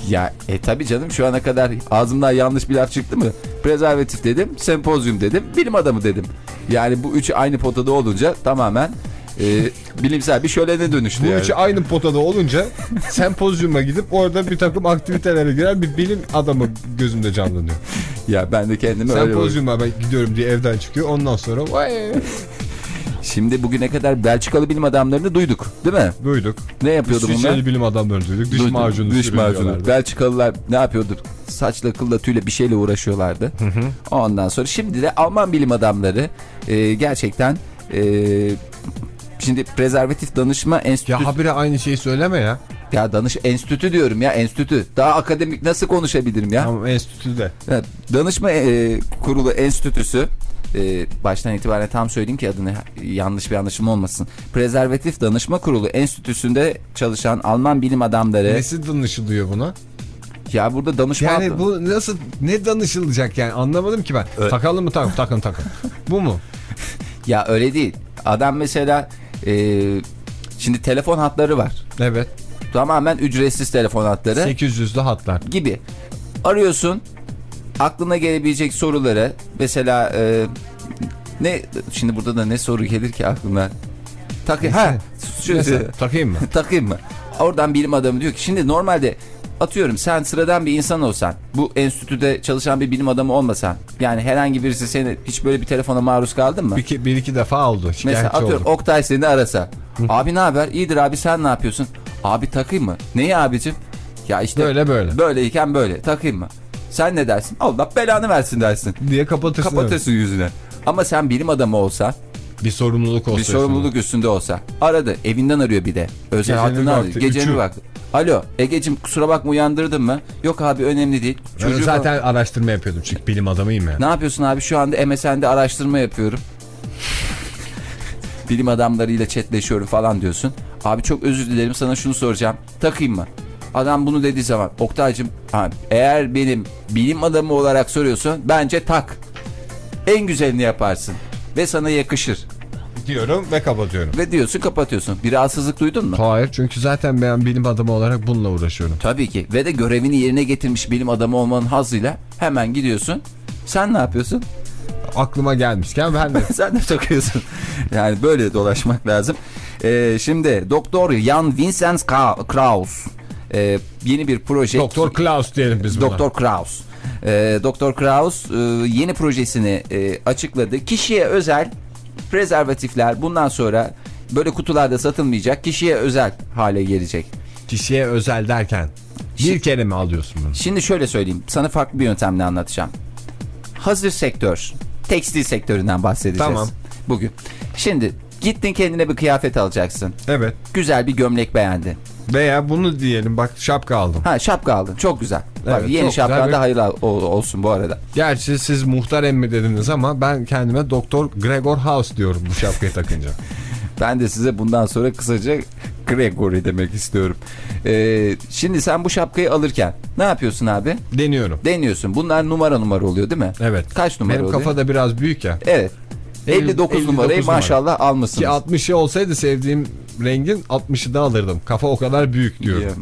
Ya e tabi canım şu ana kadar ağzımdan yanlış bir laf çıktı mı? Prezervatif dedim, sempozyum dedim, bilim adamı dedim. Yani bu üçü aynı potada olunca tamamen e, bilimsel bir şölene dönüştü Bu yani. üçü aynı potada olunca sempozyuma gidip orada bir takım aktivitelere giren bir bilim adamı gözümde canlanıyor. Ya ben de kendimi öyle Sempozyuma ben gidiyorum diye evden çıkıyor ondan sonra vay Şimdi bugüne kadar Belçikalı bilim adamlarını duyduk değil mi? duyduk. Ne yapıyordu bunlar? İsviçreli bilim adamları duyduk. Diş Duyduk. macunu Diş macunu. Belçikalılar ne yapıyordu? Saçla kılla tüyle bir şeyle uğraşıyorlardı. Ondan sonra şimdi de Alman bilim adamları e, gerçekten e, şimdi prezervatif danışma enstitüsü Ya habire aynı şeyi söyleme ya. ya danış enstitü diyorum ya enstitü. Daha akademik nasıl konuşabilirim ya? Tamam enstitüde. Evet, danışma e, kurulu enstitüsü e, baştan itibaren tam söyleyeyim ki adını yanlış bir anlaşılma olmasın. Prezervatif Danışma Kurulu Enstitüsü'nde çalışan Alman bilim adamları Nesi danışılıyor buna? ya burada danışma Yani bu nasıl ne danışılacak yani anlamadım ki ben. Takalım mı takın takın takın. bu mu? ya öyle değil. Adam mesela e, şimdi telefon hatları var. Evet. Tamamen ücretsiz telefon hatları 800'lü hatlar. gibi. Arıyorsun aklına gelebilecek soruları mesela e, ne şimdi burada da ne soru gelir ki aklına? Tak ha Mesela, takayım mı? takayım mı? Oradan bilim adamı diyor ki şimdi normalde atıyorum sen sıradan bir insan olsan bu enstitüde çalışan bir bilim adamı olmasan yani herhangi birisi seni hiç böyle bir telefona maruz kaldın mı? Bir, iki- bir iki defa oldu. Mesela atıyorum oldum. Oktay seni arasa. abi ne haber? İyidir abi sen ne yapıyorsun? Abi takayım mı? Neyi abicim? Ya işte Böyle böyle. Böyleyken böyle takayım mı? Sen ne dersin? Allah belanı versin dersin. diye kapatırsın. Kapatırsın yüzüne. Ama sen bilim adamı olsan, Bir sorumluluk olsa. bir sorumluluk üstünde olsa. Aradı. Evinden arıyor bir de. Özel aradı. vakti, Gecenin üçü. vakti. Alo Ege'cim kusura bakma uyandırdın mı? Yok abi önemli değil. Ben Çocuğu zaten araştırma yapıyordum çünkü bilim adamıyım ya. Ne yapıyorsun abi? Şu anda MSN'de araştırma yapıyorum. Bilim adamlarıyla chatleşiyorum falan diyorsun. Abi çok özür dilerim sana şunu soracağım. Takayım mı? Adam bunu dediği zaman Oktay'cım eğer benim bilim adamı olarak soruyorsun bence tak. En güzelini yaparsın. Ve sana yakışır. Diyorum ve kapatıyorum. Ve diyorsun kapatıyorsun. Bir rahatsızlık duydun mu? Hayır çünkü zaten ben bilim adamı olarak bununla uğraşıyorum. Tabii ki. Ve de görevini yerine getirmiş bilim adamı olmanın hazzıyla hemen gidiyorsun. Sen ne yapıyorsun? Aklıma gelmişken ben de Sen de takıyorsun. Yani böyle dolaşmak lazım. Ee, şimdi Doktor Jan Vincent Kraus ee, yeni bir proje. Doktor Klaus diyelim biz buna. Doktor Kraus. Ee, Doktor Kraus e, yeni projesini e, açıkladı. Kişiye özel prezervatifler bundan sonra böyle kutularda satılmayacak. Kişiye özel hale gelecek. Kişiye özel derken bir kere mi alıyorsun bunu? Şimdi şöyle söyleyeyim. Sana farklı bir yöntemle anlatacağım. Hazır sektör, tekstil sektöründen bahsedeceğiz. Tamam. Bugün. Şimdi gittin kendine bir kıyafet alacaksın. Evet. Güzel bir gömlek beğendin. Veya bunu diyelim bak şapka aldım. Ha şapka aldın. Çok güzel. Bak Evet, yeni çok şapkan da hayırlı ol- olsun bu arada. Gerçi siz muhtar emmi dediniz ama ben kendime Doktor Gregor House diyorum bu şapkayı takınca. Ben de size bundan sonra kısaca Gregory demek istiyorum. Ee, şimdi sen bu şapkayı alırken ne yapıyorsun abi? Deniyorum. Deniyorsun. Bunlar numara numara oluyor değil mi? Evet. Kaç numara Benim oluyor? kafa da biraz büyük ya. Evet. 59, 59 numarayı numara. maşallah almışsınız. Ki 60'ı olsaydı sevdiğim rengin 60'ı da alırdım. Kafa o kadar büyük diyorum. Ya,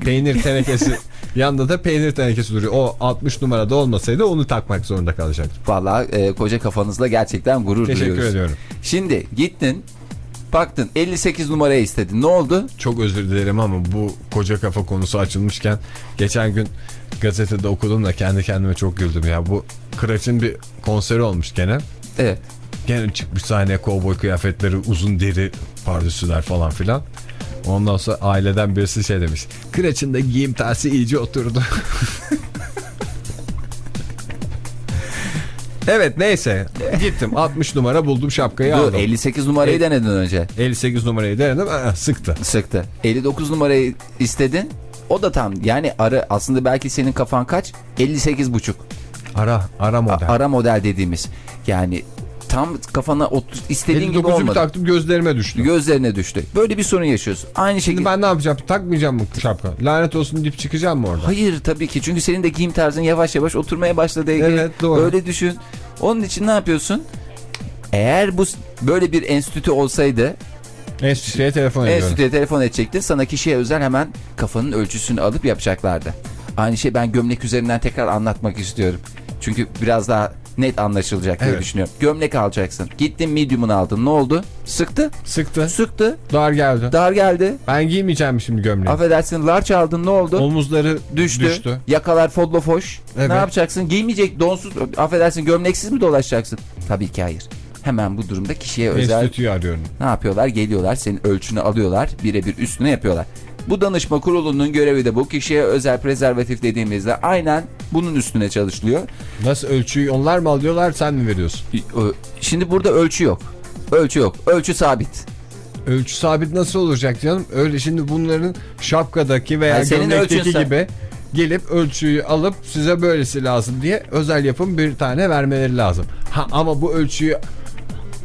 Peynir tenekesi yanında da peynir tenekesi duruyor. O 60 numarada olmasaydı onu takmak zorunda kalacaktım. Vallahi e, koca kafanızla gerçekten gurur Teşekkür duyuyoruz. ediyorum. Şimdi gittin baktın 58 numaraya istedin. Ne oldu? Çok özür dilerim ama bu koca kafa konusu açılmışken geçen gün gazetede okudum da kendi kendime çok güldüm ya. Bu Kıraç'ın bir konseri olmuş gene. Evet. Gene çıkmış sahneye kovboy kıyafetleri, uzun deri pardesüler falan filan. Ondan sonra aileden birisi şey demiş. Kıraç'ın da giyim tersi iyice oturdu. evet neyse. Gittim 60 numara buldum şapkayı Dur, aldım. 58 numarayı El- denedin önce. 58 numarayı denedim aa, sıktı. Sıktı. 59 numarayı istedin. O da tam yani ara aslında belki senin kafan kaç? 58 buçuk. Ara, ara model. Ara model dediğimiz. Yani tam kafana otur, istediğin gibi 59'u bir olmadı. taktım gözlerime düştü. Gözlerine düştü. Böyle bir sorun yaşıyorsun. Aynı Şimdi şekilde. ben ne yapacağım? Takmayacağım mı şapka? Lanet olsun deyip çıkacağım mı orada? Hayır tabii ki çünkü senin de giyim tarzın yavaş yavaş oturmaya başladı. Ege. Evet, doğru. Öyle düşün. Onun için ne yapıyorsun? Eğer bu böyle bir enstitü olsaydı Enstitüye telefon ediyorum. enstitüye telefon edecektin. Sana kişiye özel hemen kafanın ölçüsünü alıp yapacaklardı. Aynı şey ben gömlek üzerinden tekrar anlatmak istiyorum. Çünkü biraz daha net anlaşılacak diye Evet. düşünüyorum. Gömlek alacaksın. Gittin medium'unu aldın. Ne oldu? Sıktı. Sıktı. Sıktı. Dar geldi. Dar geldi. Ben giymeyeceğim şimdi gömleği. Affedersin large aldın ne oldu? Omuzları düştü. düştü. Yakalar fodlo foş. Evet. Ne yapacaksın? Giymeyecek donsuz affedersin gömleksiz mi dolaşacaksın? Tabii ki hayır. Hemen bu durumda kişiye özel Enstitüyü arıyorum. ne yapıyorlar? Geliyorlar senin ölçünü alıyorlar. Birebir üstüne yapıyorlar. Bu danışma kurulunun görevi de bu. Kişiye özel prezervatif dediğimizde aynen bunun üstüne çalışılıyor. Nasıl ölçüyü onlar mı alıyorlar sen mi veriyorsun? Şimdi burada ölçü yok. Ölçü yok. Ölçü sabit. Ölçü sabit nasıl olacak canım? Öyle şimdi bunların şapkadaki veya Yani senin gömlekteki gibi gelip ölçüyü alıp size böylesi lazım diye özel yapım bir tane vermeleri lazım. Ha ama bu ölçüyü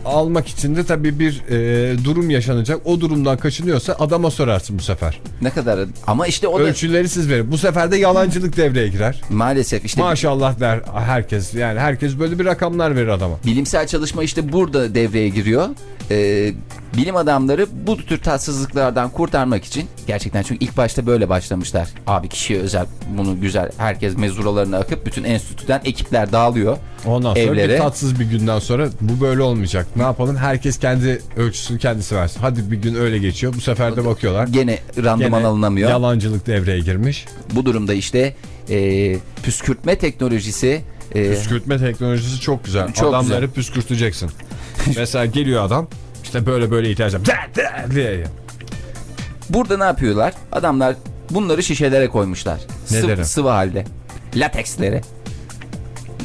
almak için de tabii bir e, durum yaşanacak. O durumdan kaçınıyorsa adama sorarsın bu sefer. Ne kadar ama işte o da Ölçüleri siz verin. Bu sefer de yalancılık devreye girer. maalesef işte Maşallah der herkes. Yani herkes böyle bir rakamlar verir adama. Bilimsel çalışma işte burada devreye giriyor. Ee, bilim adamları bu tür tatsızlıklardan kurtarmak için gerçekten çünkü ilk başta böyle başlamışlar. Abi kişiye özel bunu güzel herkes mezuralarını akıp bütün enstitüden ekipler dağılıyor. Ondan sonra Evlere. bir tatsız bir günden sonra bu böyle olmayacak. Ne yapalım? Herkes kendi ölçüsünü kendisi versin. Hadi bir gün öyle geçiyor. Bu sefer de bakıyorlar. Gene randıman Gene alınamıyor. Yalancılık devreye girmiş. Bu durumda işte e, püskürtme teknolojisi e, Püskürtme teknolojisi çok güzel. Çok Adamları güzel. püskürteceksin. Mesela geliyor adam işte böyle böyle ihtiyacım diye. burada ne yapıyorlar? Adamlar bunları şişelere koymuşlar. Sıvı, sıvı halde. Latekslere.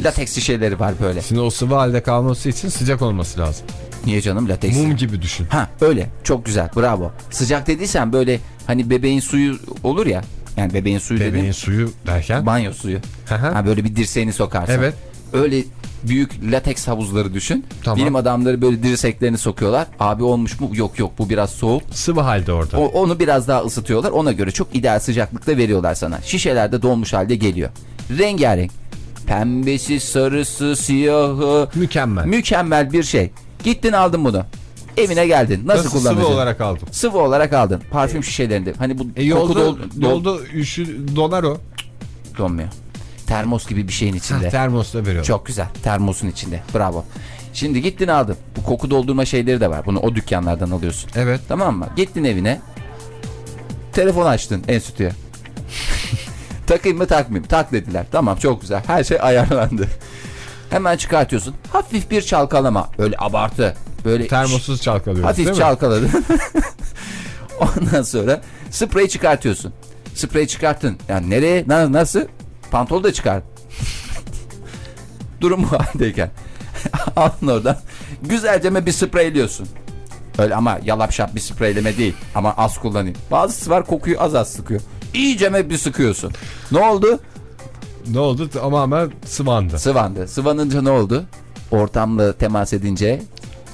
Lateks şişeleri var böyle. Şimdi o sıvı halde kalması için sıcak olması lazım. Niye canım lateks? Mum gibi düşün. Ha öyle çok güzel bravo. Sıcak dediysen böyle hani bebeğin suyu olur ya. Yani bebeğin suyu Bebeğin dedim. suyu derken. Banyo suyu. Ha böyle bir dirseğini sokarsın. Evet. Öyle büyük lateks havuzları düşün. Tamam. Bilim adamları böyle dirseklerini sokuyorlar. Abi olmuş mu? Yok yok bu biraz soğuk. Sıvı halde orada. O- onu biraz daha ısıtıyorlar. Ona göre çok ideal sıcaklıkta veriyorlar sana. Şişelerde dolmuş halde geliyor. Rengarenk. Pembesi, sarısı, siyahı. Mükemmel. Mükemmel bir şey. Gittin aldın bunu. Evine geldin. Nasıl, Nasıl kullanacaksın? sıvı olarak aldım. Sıvı olarak aldın. Parfüm şişelerinde. Hani bu E koku yolda, dol- dol- yolda üşü, donar o. donmuyor. Termos gibi bir şeyin içinde. Ha, termosla veriyor. Çok güzel. Termosun içinde. Bravo. Şimdi gittin aldın. Bu koku doldurma şeyleri de var. Bunu o dükkanlardan alıyorsun. Evet. Tamam mı? Gittin evine. Telefon açtın enstitüye. Takayım mı takmayayım? Tak dediler. Tamam çok güzel. Her şey ayarlandı. Hemen çıkartıyorsun. Hafif bir çalkalama. Öyle abartı. Böyle Termosuz çalkalıyoruz hafif değil mi? çalkaladın. Ondan sonra sprey çıkartıyorsun. Sprey çıkarttın. Yani nereye? Na- nasıl? Pantolonu da çıkar. Durum bu haldeyken. Alın oradan. Güzelce bir spreyliyorsun. Öyle ama yalap şap bir spreyleme değil. Ama az kullanayım. Bazısı var kokuyu az az sıkıyor. İyice bir sıkıyorsun. Ne oldu? Ne oldu? Tamamen sıvandı. Sıvandı. Sıvanınca ne oldu? Ortamla temas edince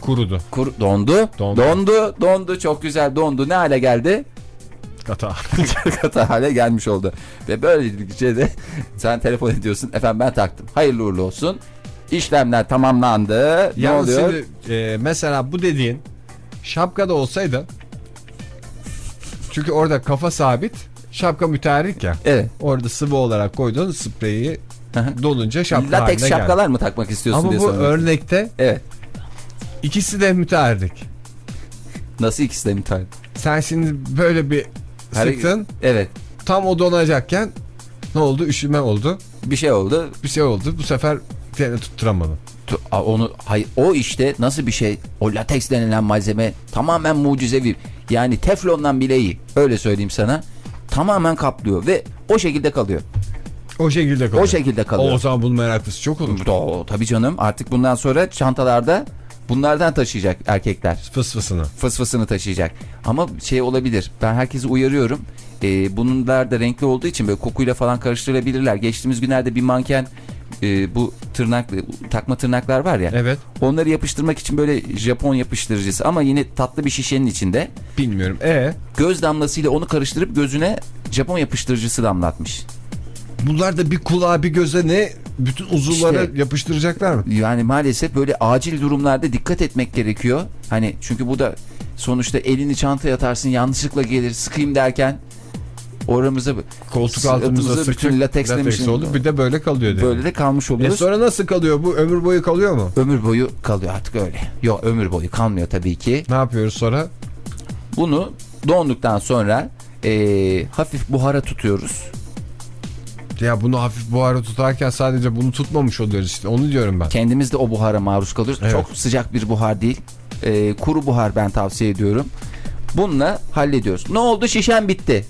Kurudu. kur dondu. Dondu. Dondu. Dondu. Çok güzel dondu. Ne hale geldi? Kata. Katı hale gelmiş oldu. Ve böylelikle de sen telefon ediyorsun. Efendim ben taktım. Hayırlı uğurlu olsun. İşlemler tamamlandı. ne Yalnız oluyor? şimdi, e, mesela bu dediğin şapkada olsaydı çünkü orada kafa sabit şapka müteahhit ya. Evet. Orada sıvı olarak koyduğun spreyi dolunca şapka Lateks haline şapkalar mı takmak istiyorsun Ama diye bu soruyorum. örnekte Evet. ikisi de müteahhit. Nasıl ikisi de müteahhit? Sen şimdi böyle bir sıktın Evet. tam o donacakken ne oldu? Üşüme oldu. Bir şey oldu. Bir şey oldu. Bu sefer seni tutturamadın. Tu- a- Onu hayır o işte nasıl bir şey? O lateks denilen malzeme tamamen mucizevi. Yani teflondan bile iyi. Öyle söyleyeyim sana. Tamamen kaplıyor ve o şekilde kalıyor. O şekilde kalıyor. O şekilde kalıyor. O zaman bunun meraklısı çok olur. Tabii canım artık bundan sonra çantalarda bunlardan taşıyacak erkekler. Fıs fısını. Fısfısını taşıyacak. Ama şey olabilir. Ben herkesi uyarıyorum. Ee, bunlar da renkli olduğu için böyle kokuyla falan karıştırılabilirler. Geçtiğimiz günlerde bir manken e, bu tırnak takma tırnaklar var ya. Evet. Onları yapıştırmak için böyle Japon yapıştırıcısı ama yine tatlı bir şişenin içinde Bilmiyorum. E göz damlasıyla onu karıştırıp gözüne Japon yapıştırıcısı damlatmış. bunlar da bir kulağa bir göze ne bütün uzuvlara İşte. yapıştıracaklar mı? Yani maalesef böyle acil durumlarda dikkat etmek gerekiyor. Hani çünkü bu da sonuçta elini çantaya atarsın yanlışlıkla gelir sıkayım derken oramıza Koltuk altımıza bütün sıktık. latekslemişim. Lateks oldu. Bir de böyle kalıyor dedi. böyle de kalmış E oluyoruz. sonra nasıl kalıyor bu? Ömür boyu kalıyor mu? Ömür boyu kalıyor artık öyle. Yok ömür boyu kalmıyor tabii ki. Ne yapıyoruz sonra? Bunu donduktan sonra eee, hafif buhara tutuyoruz. Ya bunu hafif buhara tutarken sadece bunu tutmamış oluyoruz işte. Onu diyorum ben. Kendimiz de o buhara maruz kalıyoruz. Evet. Çok sıcak bir buhar değil. Eee, kuru buhar ben tavsiye ediyorum. Bununla hallediyoruz. Ne oldu? Şişen bitti.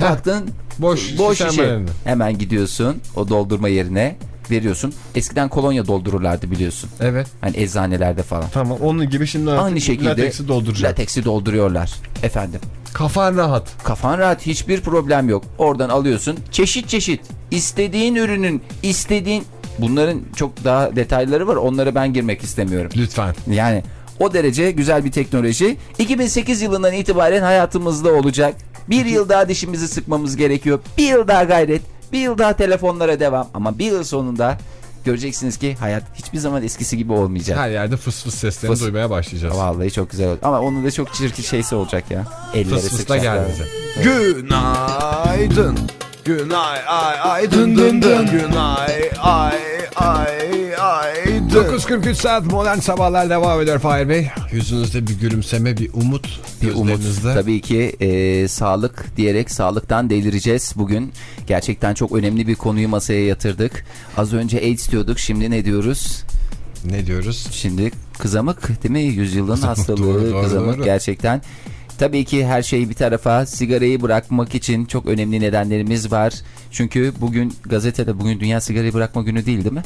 Baktın Boş, boş şişe. Hemen gidiyorsun o doldurma yerine veriyorsun. Eskiden kolonya doldururlardı biliyorsun. Evet. Hani eczanelerde falan. Tamam onun gibi şimdi artık Aynı şekilde lateksi dolduracak. lateksi dolduruyorlar. Efendim. Kafan rahat. Kafan rahat hiçbir problem yok. Oradan alıyorsun. Çeşit çeşit. istediğin ürünün istediğin bunların çok daha detayları var. Onlara ben girmek istemiyorum. Lütfen. Yani o derece güzel bir teknoloji. 2008 yılından itibaren hayatımızda olacak. Bir yıl daha dişimizi sıkmamız gerekiyor. Bir yıl daha gayret. Bir yıl daha telefonlara devam. Ama bir yıl sonunda göreceksiniz ki hayat hiçbir zaman eskisi gibi olmayacak. Her yerde fıs fıs seslerini Fıs. duymaya başlayacağız. Vallahi çok güzel oldu. Ama onun da çok çirkin şeysi olacak ya. Elleri Fıs fıs da sıkacaklar. gelmeyecek. Günaydın. Günay ay ay dın dın dın. Günay ay ay ay dın. 9.43 saat modern sabahlar devam ediyor Fahir Bey. Yüzünüzde bir gülümseme, bir umut. Bir umut. Tabii ki e, sağlık diyerek sağlıktan delireceğiz bugün. Gerçekten çok önemli bir konuyu masaya yatırdık. Az önce AIDS diyorduk. Şimdi ne diyoruz? Ne diyoruz? Şimdi kızamık değil mi? Yüzyılın Kızamık, hastalığı doğru, doğru, kızamık doğru. gerçekten. Tabii ki her şey bir tarafa sigarayı bırakmak için çok önemli nedenlerimiz var. Çünkü bugün gazetede bugün Dünya Sigarayı Bırakma Günü değil değil mi?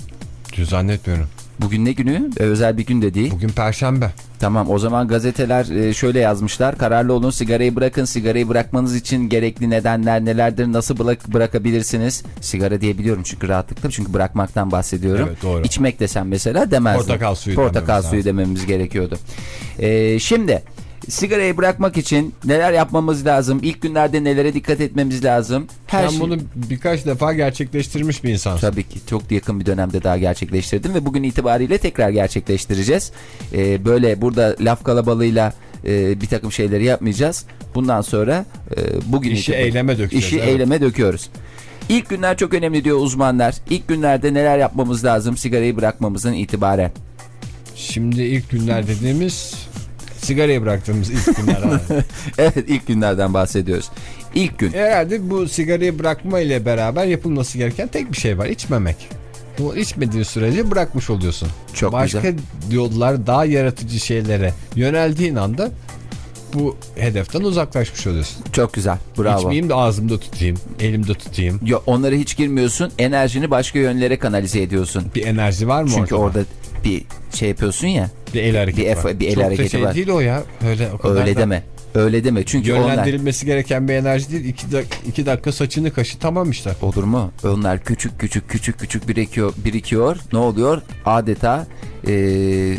Zannetmiyorum. Bugün ne günü? E, özel bir gün de değil. Bugün perşembe. Tamam o zaman gazeteler e, şöyle yazmışlar. Kararlı olun sigarayı bırakın. Sigarayı bırakmanız için gerekli nedenler nelerdir? Nasıl bırak bırakabilirsiniz? Sigara diyebiliyorum çünkü rahatlıkla. Çünkü bırakmaktan bahsediyorum. Evet, doğru. İçmek desem mesela demezdim. Portakal suyu Portakal dememiz suyu lazım. dememiz gerekiyordu. E, şimdi sigarayı bırakmak için neler yapmamız lazım? İlk günlerde nelere dikkat etmemiz lazım? Her Sen şey- bunu birkaç defa gerçekleştirmiş bir insansın. Tabii ki çok yakın bir dönemde daha gerçekleştirdim ve bugün itibariyle tekrar gerçekleştireceğiz. Ee, böyle burada laf kalabalığıyla e, bir takım şeyleri yapmayacağız. Bundan sonra e, bugün İşi itibar- eyleme dökeceğiz, İşi evet. eyleme döküyoruz. İlk günler çok önemli diyor uzmanlar. İlk günlerde neler yapmamız lazım sigarayı bırakmamızın itibaren? Şimdi ilk günler dediğimiz sigarayı bıraktığımız ilk günler abi. evet ilk günlerden bahsediyoruz. İlk gün. Herhalde bu sigarayı bırakma ile beraber yapılması gereken tek bir şey var. içmemek. Bu içmediğin sürece bırakmış oluyorsun. Çok Başka güzel. yollar daha yaratıcı şeylere yöneldiğin anda bu hedeften uzaklaşmış oluyorsun. Çok güzel. Bravo. İçmeyeyim de ağzımda tutayım, elimde tutayım. Yo, onlara hiç girmiyorsun. Enerjini başka yönlere kanalize ediyorsun. Bir enerji var mı Çünkü orada? orada bir şey yapıyorsun ya. Bir el hareketi bir efe- var. bir el Çok hareketi şey var. değil o ya. Öyle o kadar Öyle da deme. Öyle deme. Çünkü onlar Yönlendirilmesi gereken bir enerji değil. İki, dak iki dakika saçını kaşı tamam işte. olur mu? Onlar küçük küçük küçük küçük birikiyor. birikiyor. Ne oluyor? Adeta eee,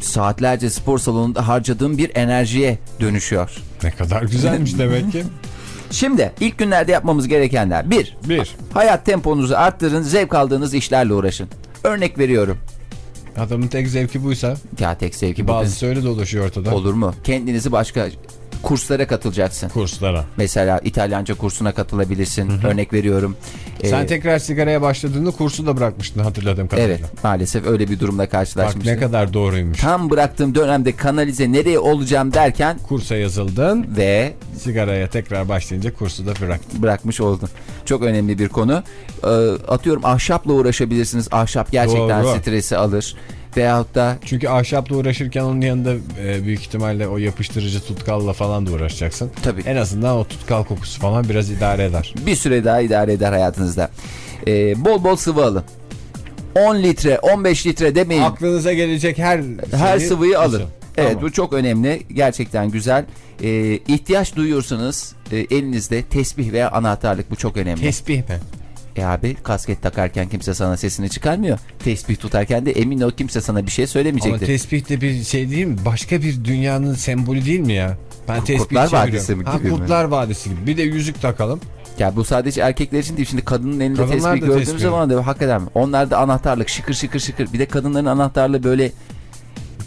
saatlerce spor salonunda harcadığım bir enerjiye dönüşüyor. Ne kadar güzelmiş demek ki. Şimdi ilk günlerde yapmamız gerekenler. Bir, Bir. hayat temponuzu arttırın, zevk aldığınız işlerle uğraşın. Örnek veriyorum. Adamın tek zevki buysa Ya tek zevki bazısı öyle dolaşıyor ortada. Olur mu? Kendinizi başka kurslara katılacaksın. Kurslara. Mesela İtalyanca kursuna katılabilirsin. Örnek veriyorum. Sen Ee, tekrar sigaraya başladığında kursu da bırakmıştın hatırladığım kadarıyla. Evet maalesef öyle bir durumla Bak karşılaşmıştım. ne kadar doğruymuş. Tam bıraktığım dönemde kanalize nereye olacağım derken Kursa yazıldın, ve sigaraya tekrar başlayınca kursu da bıraktın. bırakmış oldum. Çok önemli bir konu. Ee, atıyorum ahşapla uğraşabilirsiniz. Ahşap gerçekten Doğru. stresi alır. Veyahut da Çünkü ahşapla uğraşırken onun yanında e, büyük ihtimalle o yapıştırıcı tutkalla falan da uğraşacaksın. Tabii. En azından o tutkal kokusu falan biraz idare eder. bir süre daha idare eder hayatınızda. Ee, bol bol sıvı alın. 10 litre 15 litre demeyin. Aklınıza gelecek her Her sıvıyı alın. alın. Evet Tamam. bu çok önemli. Gerçekten güzel. Ee, ihtiyaç duyuyorsanız e, elinizde tesbih veya anahtarlık bu çok önemli. Tesbih mi? E abi kasket takarken kimse sana sesini çıkarmıyor. Tesbih tutarken de emin ol kimse sana bir şey Ama söylemeyecektir. tesbih de bir şey değil mi? Başka bir dünyanın sembolü değil mi ya? Ben tesbih Kurtlar. Vadisi mi Ha, gibi mi? Kurtlar Vadisi gibi. Bir de yüzük takalım. ya bu sadece erkekler için değil. Şimdi kadının elinde Kadınlar tesbih gördüğümüz tesbih. zaman da hakikaten onlar da anahtarlık şıkır şıkır şıkır. Bir de kadınların anahtarlığı böyle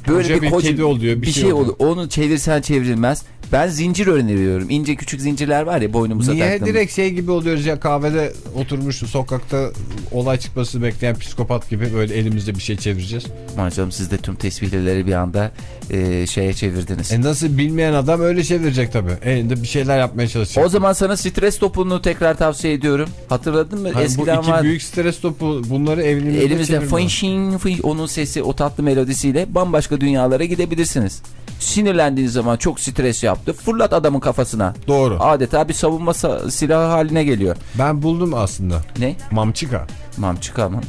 böyle Koca bir kedi oluyor, bir bir şey şey oluyor. oluyor. Onu çevirsen çevrilmez. Ben zincir öneriyorum. İnce küçük zincirler var ya boynumuza Niye taktığımız. direkt şey gibi oluyoruz ya kahvede oturmuş sokakta olay çıkmasını bekleyen psikopat gibi böyle elimizde bir şey çevireceğiz. Aman canım siz de tüm tesbihleri bir anda e, şeye çevirdiniz. E nasıl bilmeyen adam öyle çevirecek tabii. Elinde bir şeyler yapmaya çalışacak. O zaman sana stres topunu tekrar tavsiye ediyorum. Hatırladın mı? Hani bu Eskiden iki var. büyük stres topu bunları elimizde, Elimizde fın şin fın onun sesi o tatlı melodisiyle bambaşka dünyalara gidebilirsiniz. Sinirlendiğiniz zaman çok stres yaptı. Fırlat adamın kafasına. Doğru. Adeta bir savunma sa- silahı haline geliyor. Ben buldum aslında. Ne? Mamçika. Mamçıka mı?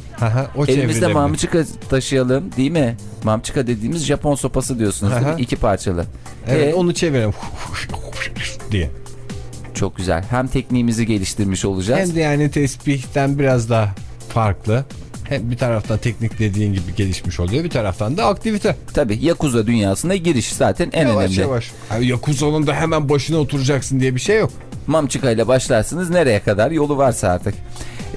O Elimizde mamçıka taşıyalım değil mi? Mamçıka dediğimiz Japon sopası diyorsunuz değil mi? İki parçalı. Evet Ee, onu çevirelim. diye. Çok güzel. Hem tekniğimizi geliştirmiş olacağız. Hem de yani tesbihten biraz daha farklı. Hem bir taraftan teknik dediğin gibi gelişmiş oluyor. Bir taraftan da aktivite. Tabii Yakuza dünyasına giriş zaten en yavaş önemli. yavaş. Yani Yakuza'nın da hemen başına oturacaksın diye bir şey yok. Mamçıka ile başlarsınız nereye kadar yolu varsa artık.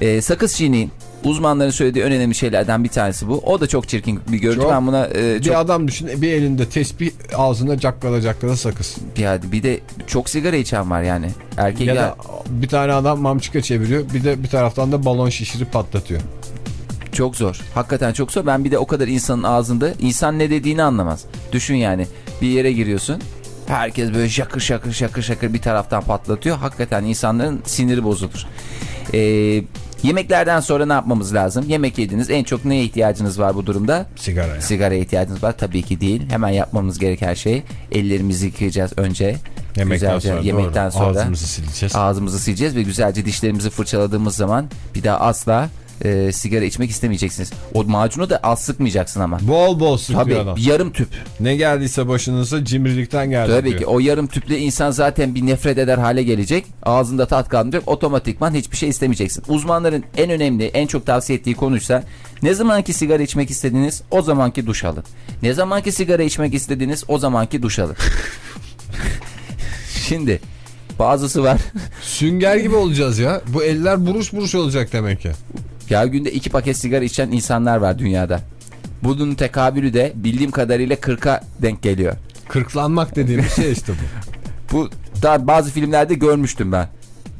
Ee, sakız çiğneyin. Uzmanların söylediği en önemli şeylerden bir tanesi bu. O da çok çirkin bir görüntü. Çok. Ben buna e, çok Bir adam düşün bir elinde tesbih ağzında cakkala cakkala sakız. bir, bir de çok sigara içen var yani. Erkekler Ya da bir tane adam mamçıka çeviriyor bir de bir taraftan da balon şişirip patlatıyor. Çok zor. Hakikaten çok zor. Ben bir de o kadar insanın ağzında insan ne dediğini anlamaz. Düşün yani bir yere giriyorsun. Herkes böyle şakır şakır şakır şakır bir taraftan patlatıyor. Hakikaten insanların siniri bozulur. Ee, yemeklerden sonra ne yapmamız lazım? Yemek yediniz. En çok neye ihtiyacınız var bu durumda? Sigaraya. Sigaraya ihtiyacınız var. Tabii ki değil. Hemen yapmamız gereken şey ellerimizi yıkayacağız önce. Yemekten Güzelce, sonra yemekten doğru. sonra Ağzımızı sileceğiz. ağzımızı sileceğiz ve güzelce dişlerimizi fırçaladığımız zaman bir daha asla e, sigara içmek istemeyeceksiniz. O macunu da az sıkmayacaksın ama. Bol bol sıkıyor Tabii adam. yarım tüp. Ne geldiyse başınıza cimrilikten geldi Tabii diyor. ki o yarım tüple insan zaten bir nefret eder hale gelecek. Ağzında tat kalmayacak. Otomatikman hiçbir şey istemeyeceksin. Uzmanların en önemli, en çok tavsiye ettiği konuysa ne zamanki sigara içmek istediniz o zamanki duş alın. Ne zamanki sigara içmek istediniz o zamanki duş alın. Şimdi bazısı var. Sünger gibi olacağız ya. Bu eller buruş buruş olacak demek ki. Ya günde iki paket sigara içen insanlar var dünyada. Bunun tekabülü de bildiğim kadarıyla 40'a denk geliyor. Kırklanmak dediğimiz şey işte bu. Bu daha bazı filmlerde görmüştüm ben.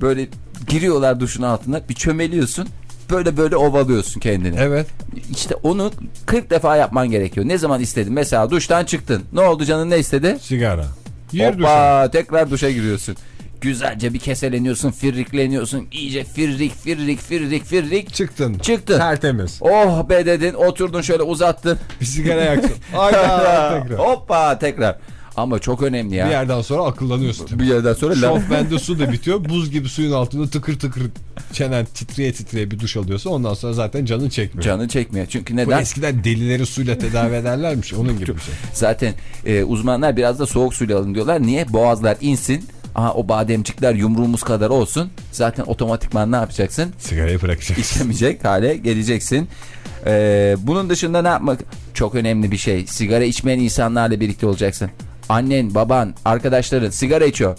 Böyle giriyorlar duşun altına bir çömeliyorsun. Böyle böyle ovalıyorsun kendini. Evet. İşte onu 40 defa yapman gerekiyor. Ne zaman istedin? Mesela duştan çıktın. Ne oldu canın ne istedi? Sigara. Duşa. Hoppa tekrar duşa giriyorsun. Güzelce bir keseleniyorsun, firrikleniyorsun. İyice firrik, firrik, firrik, firrik. Çıktın. Çıktın. Tertemiz. Oh be dedin, oturdun şöyle uzattın. Bir sigara yaksın. Aynen tekrar. Hoppa tekrar. Ama çok önemli ya. Bir yerden sonra akıllanıyorsun tabii. Bir yerden sonra Şof bende su da bitiyor. Buz gibi suyun altında tıkır tıkır çenen titreye titreye bir duş alıyorsa ondan sonra zaten canın çekmiyor. canı çekmiyor. Çünkü Bu neden? eskiden delileri suyla tedavi ederlermiş. Onun gibi bir şey. Zaten e, uzmanlar biraz da soğuk suyla alın diyorlar. Niye? Boğazlar insin. Aha o bademcikler yumruğumuz kadar olsun. Zaten otomatikman ne yapacaksın? Sigarayı bırakacaksın. İçemeyecek hale geleceksin. E, bunun dışında ne yapmak? Çok önemli bir şey. Sigara içmeyen insanlarla birlikte olacaksın. Annen, baban, arkadaşların sigara içiyor.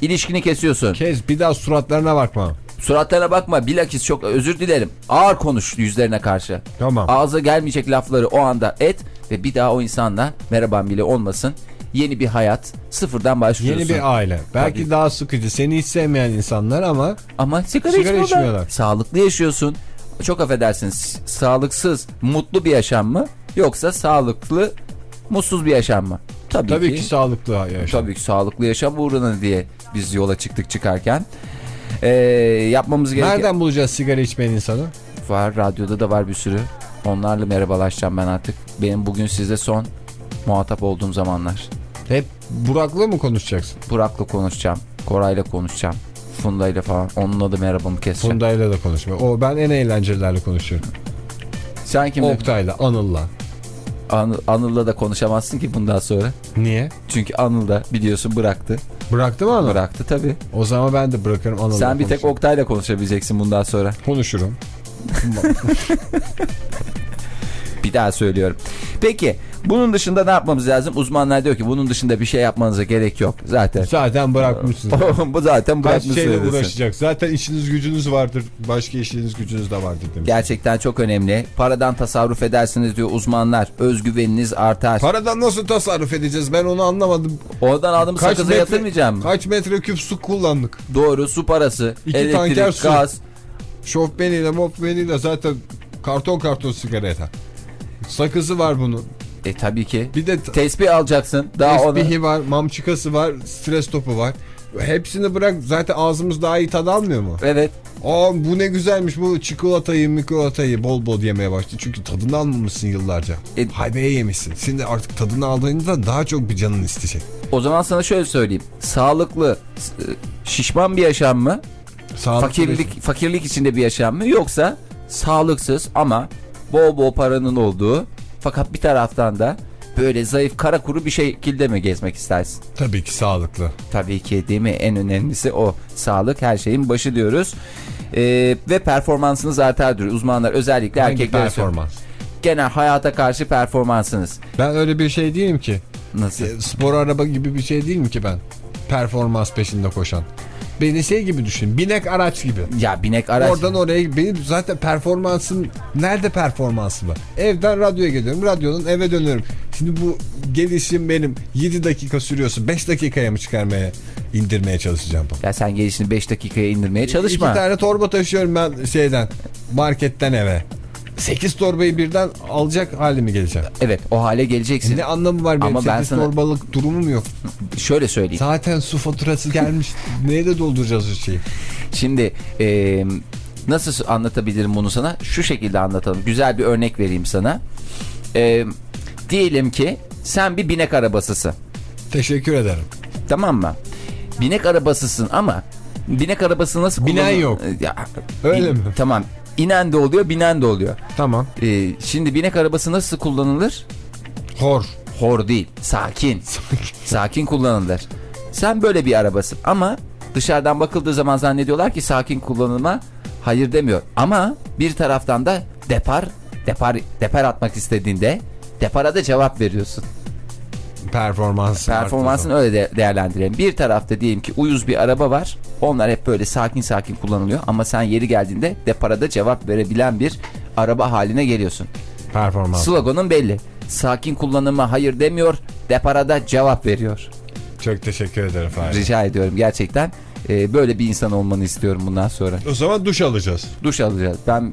İlişkini kesiyorsun. Kez bir daha suratlarına bakma. Suratlarına bakma. Bilakis çok özür dilerim. Ağır konuş yüzlerine karşı. Tamam. Ağza gelmeyecek lafları o anda et ve bir daha o insanla merhaban bile olmasın. Yeni bir hayat sıfırdan başlıyorsun. Yeni bir aile. Belki Tabii. daha sıkıcı. Seni hiç sevmeyen insanlar ama Ama sigara, Sigara içmiyorlar. içmiyorlar. Sağlıklı yaşıyorsun. Çok affedersiniz. Sağlıksız, mutlu bir yaşam mı? Yoksa sağlıklı, mutsuz bir yaşam mı? Tabii, tabii ki. ki sağlıklı yaşam. Tabii ki sağlıklı yaşam uğruna diye biz yola çıktık çıkarken. Ee, yapmamız gereken... Nereden bulacağız sigara içmeyen insanı? Var radyoda da var bir sürü. Onlarla merhabalaşacağım ben artık. Benim bugün size son muhatap olduğum zamanlar. Hep Burak'la mı konuşacaksın? Burak'la konuşacağım. Koray'la konuşacağım. Funda'yla falan. Onunla da merhabamı keseceğim. Funda'yla da konuşma. O ben en eğlencelilerle konuşuyorum. Sen kimle? Oktay'la, Anıl'la. Anıl, Anıl'la da konuşamazsın ki bundan sonra. Niye? Çünkü Anıl da biliyorsun bıraktı. Bıraktı mı Anıl? Bıraktı tabii. O zaman ben de bırakırım Anıl'la Sen bir tek konuşurum. Oktay'la konuşabileceksin bundan sonra. Konuşurum. Bir daha söylüyorum. Peki bunun dışında ne yapmamız lazım? Uzmanlar diyor ki bunun dışında bir şey yapmanıza gerek yok. Zaten. Zaten bırakmışsınız. Bu zaten Kaç bırakmış şeyle uğraşacak. Zaten işiniz gücünüz vardır. Başka işiniz gücünüz de vardır demiş. Gerçekten çok önemli. Paradan tasarruf edersiniz diyor uzmanlar. Özgüveniniz artar. Paradan nasıl tasarruf edeceğiz ben onu anlamadım. Oradan aldığım sakıza yatırmayacağım mı? Kaç metreküp su kullandık. Doğru su parası, İki elektrik, tanker su. gaz. Şofbeniyle mofbeniyle zaten karton karton sigara yeter. Sakızı var bunun. E tabii ki. Bir de t- Tespih alacaksın. Daha ona... tespihi var, mamçıkası var, stres topu var. Hepsini bırak zaten ağzımız daha iyi tad almıyor mu? Evet. Aa bu ne güzelmiş bu çikolatayı mikolatayı bol bol yemeye başladı. Çünkü tadını almamışsın yıllarca. E- Haybeye yemişsin. Şimdi artık tadını aldığında daha çok bir canın isteyecek. O zaman sana şöyle söyleyeyim. Sağlıklı, s- şişman bir yaşam mı? Sağlıklı Fakirlik fakirlik içinde bir yaşam mı? Yoksa sağlıksız ama bol bol paranın olduğu fakat bir taraftan da böyle zayıf kara kuru bir şekilde mi gezmek istersin? Tabii ki sağlıklı. Tabii ki değil mi? En önemlisi o. Sağlık her şeyin başı diyoruz. Ee, ve performansınız artar diyor. Uzmanlar özellikle Hangi erkekler performans? Genel hayata karşı performansınız. Ben öyle bir şey değilim ki. Nasıl? E, Spor araba gibi bir şey değil mi ki ben? Performans peşinde koşan. Beni şey gibi düşün. Binek araç gibi. Ya binek araç. Oradan oraya benim zaten performansım nerede performansım var? Evden radyoya geliyorum. Radyodan eve dönüyorum. Şimdi bu gelişim benim 7 dakika sürüyorsa 5 dakikaya mı çıkarmaya indirmeye çalışacağım? Ya sen gelişini 5 dakikaya indirmeye çalışma. İki tane torba taşıyorum ben şeyden marketten eve. 8 torbayı birden alacak halimi geleceğim. Evet o hale geleceksin. Ne anlamı var benim Ama ben 8 sana- torbalık durumum yok. Şöyle söyleyeyim. Zaten su faturası gelmiş. Neye de dolduracağız o şeyi? Şimdi e, nasıl anlatabilirim bunu sana? Şu şekilde anlatalım. Güzel bir örnek vereyim sana. E, diyelim ki sen bir binek arabasısın. Teşekkür ederim. Tamam mı? Binek arabasısın ama binek arabası nasıl Binen kullanılır- yok. Ya, Öyle bin- mi? Tamam. İnen de oluyor, binen de oluyor. Tamam. Ee, şimdi binek arabası nasıl kullanılır? Hor. Hor değil, sakin. sakin kullanılır. Sen böyle bir arabasın ama dışarıdan bakıldığı zaman zannediyorlar ki sakin kullanılma hayır demiyor. Ama bir taraftan da depar, depar, depar atmak istediğinde depara da cevap veriyorsun. Performans. Performansını öyle de değerlendirelim. Bir tarafta diyelim ki uyuz bir araba var. Onlar hep böyle sakin sakin kullanılıyor. Ama sen yeri geldiğinde deparada cevap verebilen bir araba haline geliyorsun. Performans. Sloganın belli. Sakin kullanıma hayır demiyor. Deparada cevap veriyor. Çok teşekkür ederim Fahri. Rica ediyorum gerçekten. e, böyle bir insan olmanı istiyorum bundan sonra. O zaman duş alacağız. Duş alacağız. Ben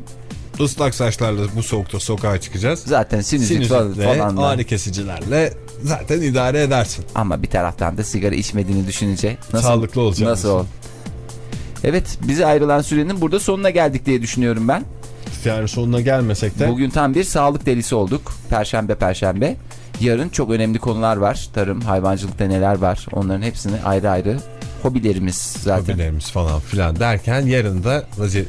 Islak saçlarla bu soğukta sokağa çıkacağız. zaten sinüzit falan, Sinüzitle, falan da- ağrı kesicilerle zaten idare edersin. Ama bir taraftan da sigara içmediğini düşününce nasıl, Sağlıklı olacağız. Nasıl ol? Evet bize ayrılan sürenin burada sonuna geldik diye düşünüyorum ben. Yani sonuna gelmesek de Bugün tam bir sağlık delisi olduk. Perşembe perşembe. Yarın çok önemli konular var. Tarım, hayvancılıkta neler var onların hepsini ayrı ayrı hobilerimiz zaten. hobilerimiz falan filan derken yarın da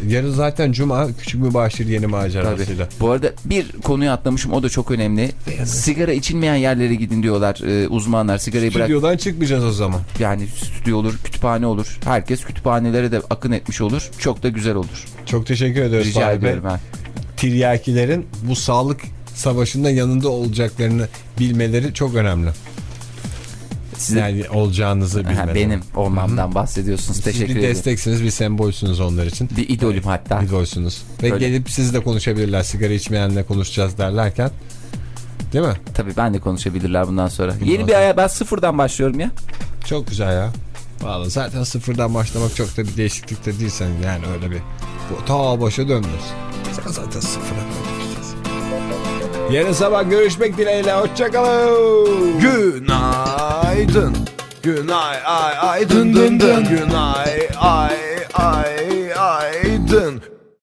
yarın zaten cuma küçük mübaşir yeni Tabii. macerasıyla. Bu arada bir konuyu atlamışım o da çok önemli. Sigara içilmeyen yerlere gidin diyorlar e, uzmanlar. Sigarayı bırak Stüdyodan çıkmayacağız o zaman. yani stüdyo olur, kütüphane olur. Herkes kütüphanelere de akın etmiş olur. Çok da güzel olur. Çok teşekkür ediyoruz Rica Fahri Bey. ediyorum ben. Tiryakilerin bu sağlık savaşında yanında olacaklarını bilmeleri çok önemli. Size Yani olacağınızı Ha, bilmeleri. benim olmamdan bahsediyorsunuz. Siz Teşekkür bir ederim. desteksiniz, bir sembolsünüz onlar için. Bir idolüm hatta. İdolsünüz. Ve Öyle. gelip siz de konuşabilirler. Sigara içmeyenle konuşacağız derlerken. Değil mi? Tabii ben de konuşabilirler bundan sonra. Yeni Bundan bir aya ben sıfırdan başlıyorum ya. Çok güzel ya. Vallahi zaten sıfırdan başlamak çok da bir değişiklik de değil senin yani öyle bir. Bu ta başa dönmüyorsun. Sen zaten sıfıra dönmüşsün. Yarın sabah görüşmek dileğiyle. Hoşçakalın. Günaydın. Günay ay ay dın dın dın. Günay ay ay ay